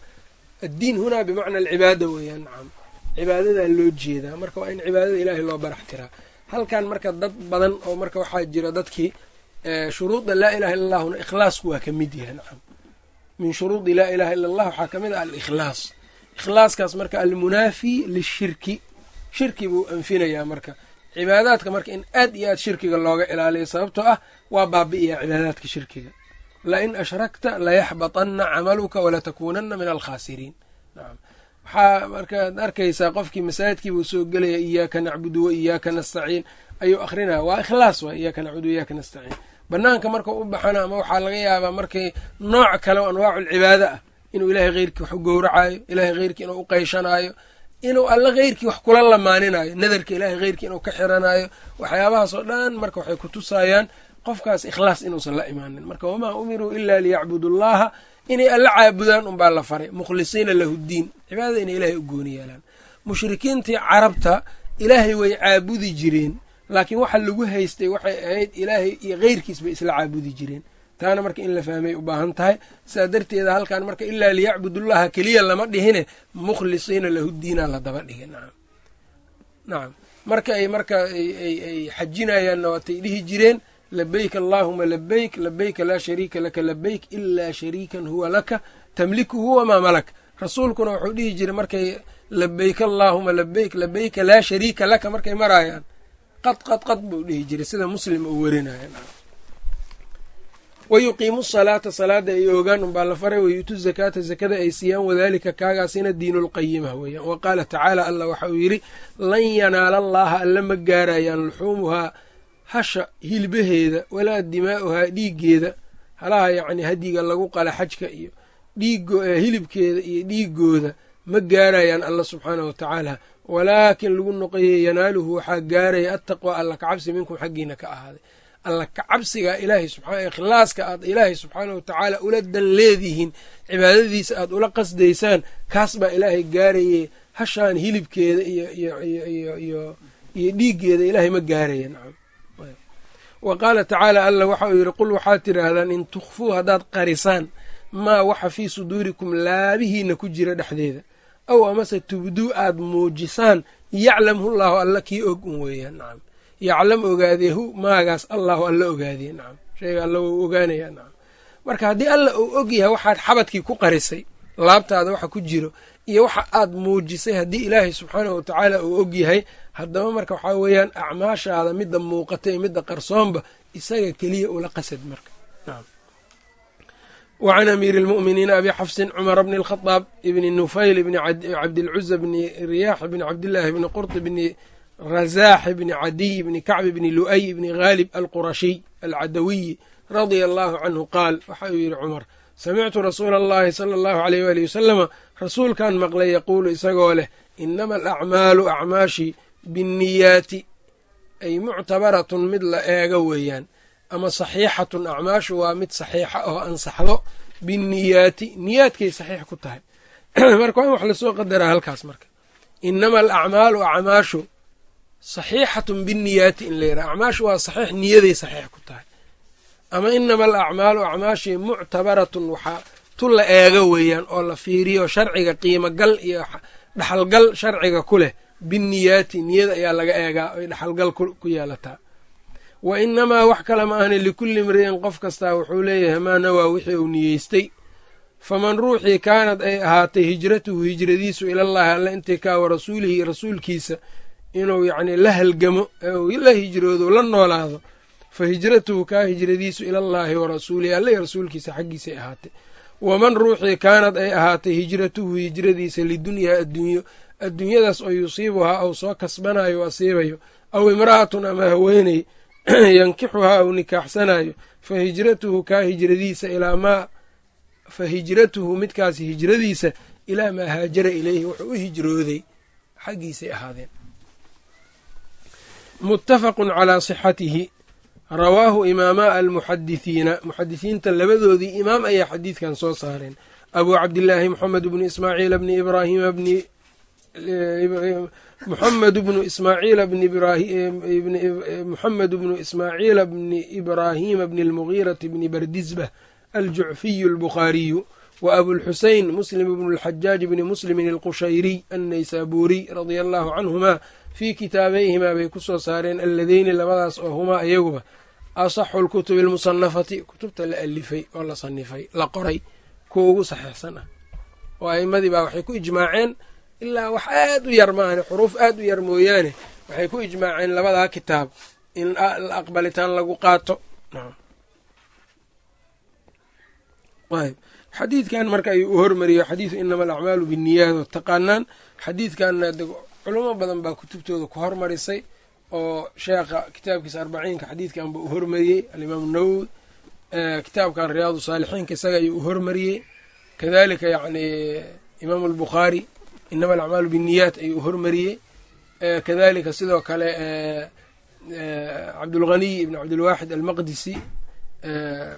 Addiin hunaa bimacna alcibaada weeyaan nacam cibaadadaa loo jeedaa. Marka waa in cibaadada ilaahay loo baraxtiraa halkan marka dad badan oo marka waxaa jira dadkii shuruuda laa ilaha illa allahuna ikhlaasku waa ka mid yahay nacam min shuruudi laa ilaha illa allah waxaa ka mid ah alikhlaas ikhlaaskaas marka almunaafi lishirki. Shirki buu anfinayaa marka. Cibaadaadka marka in aad iyo aad shirkiga looga ilaaliyo sababtoo ah waa baabi'iyaa cibaadaadka shirkiga. Lain ashrakta layaxbaطana camaluka walatakuunana min alkhaasiriin. Waxaa markaad arkaysaa qofkii masaajidkiibuu soo gelaya iyaaka nacbudu wa iyaaka nastaciin. Ayuu akrinaya waa ikhlaas waa iyaaka nacbudu iyaaka nastaciin. Banaanka marka u baxana ama waxaa laga yaabaa markay nooc kale anwaacu lcibaada ah inuu ilaahay heyrkii wax u gowracaayo ilahay heyrkii inuu u qayshanayo inuu alla heyrkii wax kula lamaaninayo nadarka ilahay heyrkii inuu ka xiranayo waxyaabahaas oo dhan marka waxay kutusayaan qofkaas ikhlaas inuusan la imaanin. Marka wamaa umiruu ilaa liyacbudu llaha inay alla caabudaan unbaa la faray. Mukhlisiina lahu ddiin cibaadada inay ilaahay u gooni yeelaan. Mushrikiintii carabta ilaahay way caabudi jireen. Laakiin waxa lagu haystay waxay ahayd ilaahay iyo heyrkiis bay isla caabudi jireen taana marka in la fahmay u baahan tahay. Sidaa darteeda halkan marka ilaa liyacbudullaha keliya lama dhihine mukhlisiina lahu diinaa la daba dhigay nacam nacam marka ay marka ay xajinayaanna waatay dhihi jireen labeyk allaahuma labeyk labeyka laa shariika laka labeyk ilaa shariikan huwa laka tamlikuhu wamaa malak. Rasuulkuna wuxuu dhihi jiray markay labeyk allaahuma labeyk labeyka laa shariika laka markay maraayaan qad qad qad buu dhihi jiray sida muslim uu werinaya wayuqiimu salaata salaada ay oogaan unbaa la faray wayuutu zakaata zakada ay siiyaan wadaalika kaagaasina diinulqayima weeyaan. Wa qaala tacaala allah waxa uu yidhi lan yanaala allaaha alla ma gaarayaan luxuumuhaa hasha hilbaheeda walaa dimaa'uhaa dhiiggeeda halaha yacni hadiga lagu qala xajka iyo hilibkeeda iyo dhiigooda ma gaarayaan alla subxaanah wa tacaala. Walaakin lagu noqoyey yanaaluhu waxaa gaaraya attaqwa alla kacabsi minkum xaggiina ka ahaaday alla kacabsiga ilaahay subxaa ikhlaaska aad ilaahay subxaanah wa tacaala ula dan leedihiin cibaadadiisa aad ula qasdaysaan kaas baa ilaahay gaaraye hashaan hilibkeeda iyo dhiiggeeda ilaahay ma gaaraya nacam wa qaala tacaala alla waxa uu yidhi qul waxaad tidhaahdaan in tukhfuu haddaad qarisaan maa waxa fii suduurikum laabihiina ku jira dhexdeeda. Aw amase tubduu aad muujisaan yaclamhu llaahu alla kii og un weeyaan. Nacam yaclam ogaadee maagaas allahu alla ogaadee nacam shayga alla wou ogaanayaa nacam marka haddii alla uu og yahay waxaad xabadkii ku qarisay laabtaada waxa ku jiro iyo waxa aad muujisay haddii ilaahay subxaanahu wa tacaala uu og yahay haddaba marka waxaa weeyaan acmaashaada midda muuqata iyo midda qarsoonba isaga keliya ula qasad marka wa can amiiri اlmu'miniina abi xafsin cumar bni اlkhadaab ibni nufayl bni cabdilcuza bni riyaax bni cabdillaahi bni qurt bni razaax bni cadiy bni kacb bni lu'ay bni haalib alqurashiy alcadawiyi radia allahu canhu qaal waxa uu yidhi cumar samictu rasuula allahi sala allahu aleyh waali wasalama rasuulkan maqlay yaquulu isagoo leh inama alacmaalu acmaashii binniyaati ay muctabaratun mid la eego weeyaan ama saxiixatun acmaashu waa mid saxiixa oo ansaxdo binniyaati niyaadkay saxiix ku tahay. Marka waa in wax la soo qadaraa saxiixatun binniyaati in la yidhaha. Acmaashu waa saxiix niyaday saxiix ku tahay. Ama inama alacmaalu acmaashii muctabaratun waxaa tu la eego weeyaan oo la fiiriyo sharciga qiimogal iyo dhaxalgal sharciga ku leh. Binniyaati niyada ayaa laga eegaa oy dhaxalgal ku yeelataa wa inamaa wax kale ma ahni likulli imri'in qof kastaa wuxuu leeyahay maa nawaa wixii uu niyeystay faman ruuxii kaanad ay ahaatay hijratuhu hijradiisu ilallaahi alla intii kaa wa rasuulihi rasuulkiisa inuu yacnii la halgamo la hijroodo la noolaado fa hijratuhu kaa hijradiisu ilallaahi wa rasuulihi alla rasuulkiisa xaggiisay ahaatay waman ruuxii kaanad ay ahaatay hijratuhu hijradiisa lidunyaa adduunyo adduunyadaas oo yusiibuhaa ou soo kasbanayo asiibayo aw imra'atun ama haweeney yankixuhaa ou nikaaxsanayo fa hijratuhu kaa hijradiisa ilaa maa fa hijratuhu midkaasi hijradiisa ilaa maa haajara ileyhi wuxuu u hijrooday xaggiisay ahaadeen muttafaqun calaa sixatihi rawaahu imaamaa almuxadithiina. Muxadisiinta labadoodii imaam ayaa xadiidkan soo saareen. Abuu cabdillaahi moxamed bnu ismaaciil bni ibraahiima bni muxamed bnu ismaaciila muxamed bnu ismaaciila bni ibraahiima bni almugiirati bni bardisbah aljucfiyu albukhaariyu wa abulxusein muslim bnu lxajaaj bni muslimin alqushayriy annaysaabuuriy radia allahu canhumaa fii kitaabayhimaa bay ku soo saareen alladeyni labadaas oo humaa iyaguba asaxu lkutubi almusanafati kutubta la alifay oo la sanifay la qoray kuwa ugu saxiixsan ah. Oo a'imadii baa waxay ku ijmaaceen ilaa wax aad u yar maahane xuruuf aad u yar mooyaane waxay ku ijmaaceen labadaa kitaab in aqbalitaan lagu qaato. Xadiidkan marka ayuu u hormariyo xadiidu inama alacmaalu binniyaad oo taqaanaan. Xadiidkanna culamo badan baa kutubtooda ku hormarisay oo sheekha kitaabkiisa arbaciinka xadiidkan buu u hormariyey alimaamu nawowi kitaabkan riyaadu saalixiinka isaga ayuu u hormariyey. Kadalika yacni imaamu albukhaari inama alacmaalu binniyaat ayuu u hormariyey. Kadalika sidoo kale cabdulghaniy ibn cabdilwaaxid almaqdisi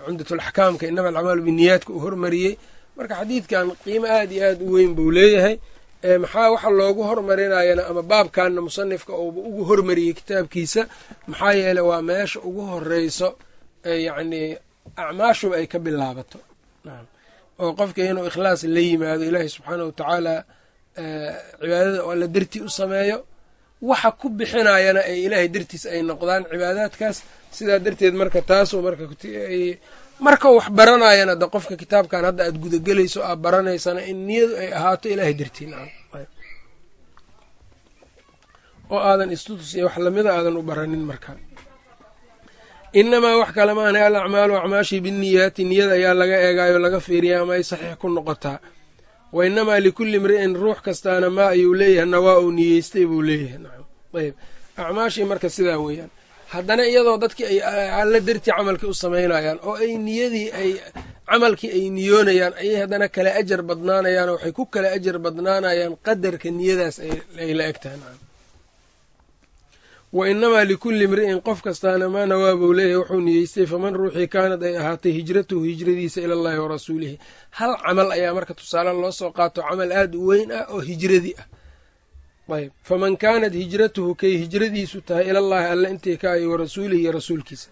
cumdat alaxkaamka inama alacmaalu binniyaadka uu hormariyey. Marka xadiidkan qiimo aad iyo aad u weyn buu leeyahay maxaa waxa loogu hormarinayana ama baabkanna musanifka uuba ugu hormariyey kitaabkiisa maxaa yeele waa meesha ugu horeyso yacnii acmaashuba ay ka bilaabato. Oo qofka inuu ikhlaas la yimaado ilaahi subxaana wa tacaala cibaadada oo alla dartii u sameeyo waxa ku bixinayana ee ilaahay dartiis ay noqdaan cibaadaadkaas. Sidaa darteed marka taasoo marka markau wax baranayana de qofka kitaabkan hadda aad gudagelayso aad baranaysana in niyadu ay ahaato ilaahay dartii oo aadan istutus iyo wax lamida aadan u baranin marka. Inamaa wax kale maana al acmaalu acmaashii binniyaati niyada ayaa laga eegaayo laga fiiriya ama ay saxiix ku noqotaa. Wa inamaa likulli imri'in ruux kastaana maa ayuu leeyahay nawaa uu niyeystay buu leeyahay nacam ayb. Acmaashii marka sidaa weeyaan haddana iyadoo dadkii ay alla dartii camalkii u samaynayaan oo ay niyadii ay camalkii ay niyoonayaan ayay haddana kala ajar badnaanayaan waxay ku kala ajar badnaanayaan qadarka niyadaas ay la eg tahay nacam wa inamaa likulli imri'in qof kastaana maa nawaa buu leeyahay wuxuu niyeystay faman ruuxii kaanad ay ahaatay hijratuhu hijradiisa ila allahi wa rasuulihi. Hal camal ayaa marka tusaale loo soo qaato camal aada u weyn ah oo hijradii ah ayb. Faman kaanat hijratuhu kay hijradiisu tahay ilallaahi alle intay ka ay wa rasuulihi iyo rasuulkiisa.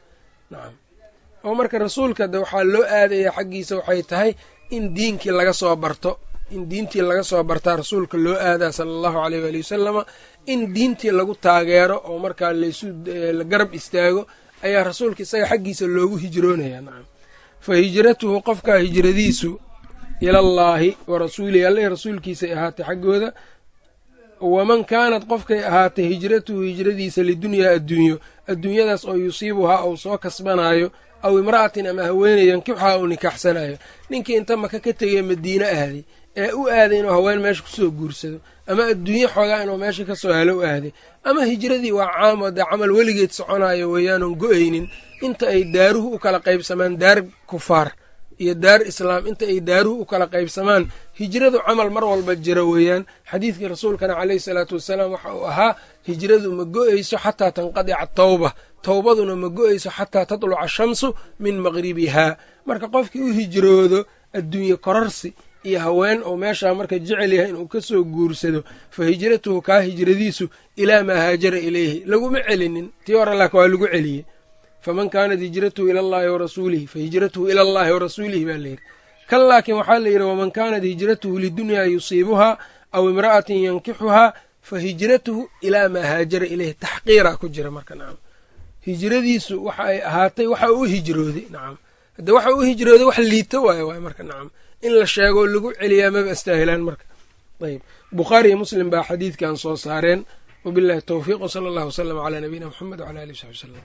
Nacam oo marka rasuulka de waxaa loo aadaya xaggiisa waxay tahay in diinkii laga soo barto in diintii laga soo bartaa rasuulka loo aadaa sala allahu aleyh waali wasalama in diintii lagu taageero oo markaa laysu la garab istaago ayaa rasuulka isaga xaggiisa loogu hijroonaya nacam fa hijratuhu qofkaa hijradiisu ilallaahi wa rasuulihi alle rasuulkiisay ahaatay xaggooda waman kaanad qofkay ahaatay hijratuhu hijradiisa lidunyaa adduunyo adduunyadaas oo yusiibuhaa ou soo kasbanaayo aw imra'atin ama haweeney yankixuhaa uu nikaaxsanayo ninkii inta maka ka tegay madiine aaday ee u aaday inuu haween meesha ku soo guursado ama adduunye xoogaa inuu meesha ka soo helo u aaday ama hijradii waa caam oo dee camal weligeed soconayo weeyaanon go'aynin inta ay daaruhu u kala qaybsamaan daar kufaar iyo daar islaam inta ay daaruhu u kala qaybsamaan. Hijradu camal mar walba jira weeyaan. Xadiidkii rasuulkana caleyhi salaatu wasalaam waxa uu ahaa hijradu ma go'ayso xataa tanqadica tawba. Towbaduna ma go'ayso xataa tatluca ashamsu min maqribihaa marka qofkii u hijroodo adduunye kororsi iyo haween oo meeshaa marka jecel yahay inuu ka soo guursado fa hijratuhu kaa hijradiisu ilaa maa haajara ilayhi. Laguma celinin tii hore laakin waa lagu celiyey faman kaanat hijratuhu ila allaahi warasuulihi fa hijratuhu ila allaahi warasuulihi baa layidhi kan laakiin waxaa layidhi waman kaanat hijratuhu lidunyaa yusiibuhaa aw imra'atin yankixuhaa fa hijratuhu ilaa maa haajara ilayhi taxqiiraa ku jira marka nacam hijradiisu waxa ay ahaatay waxa uu hijrooday nacam hadde waxa uu hijrooday wax liito waayo waay marka nacam in la sheego lagu celiyaa maba astaahilaan marka ayb bukhaari iyo muslim baa xadiidkan soo saareen wabillahi towfiiq wsala allahu wasalam calaa nabiyina muxamed wcala alih w saxbi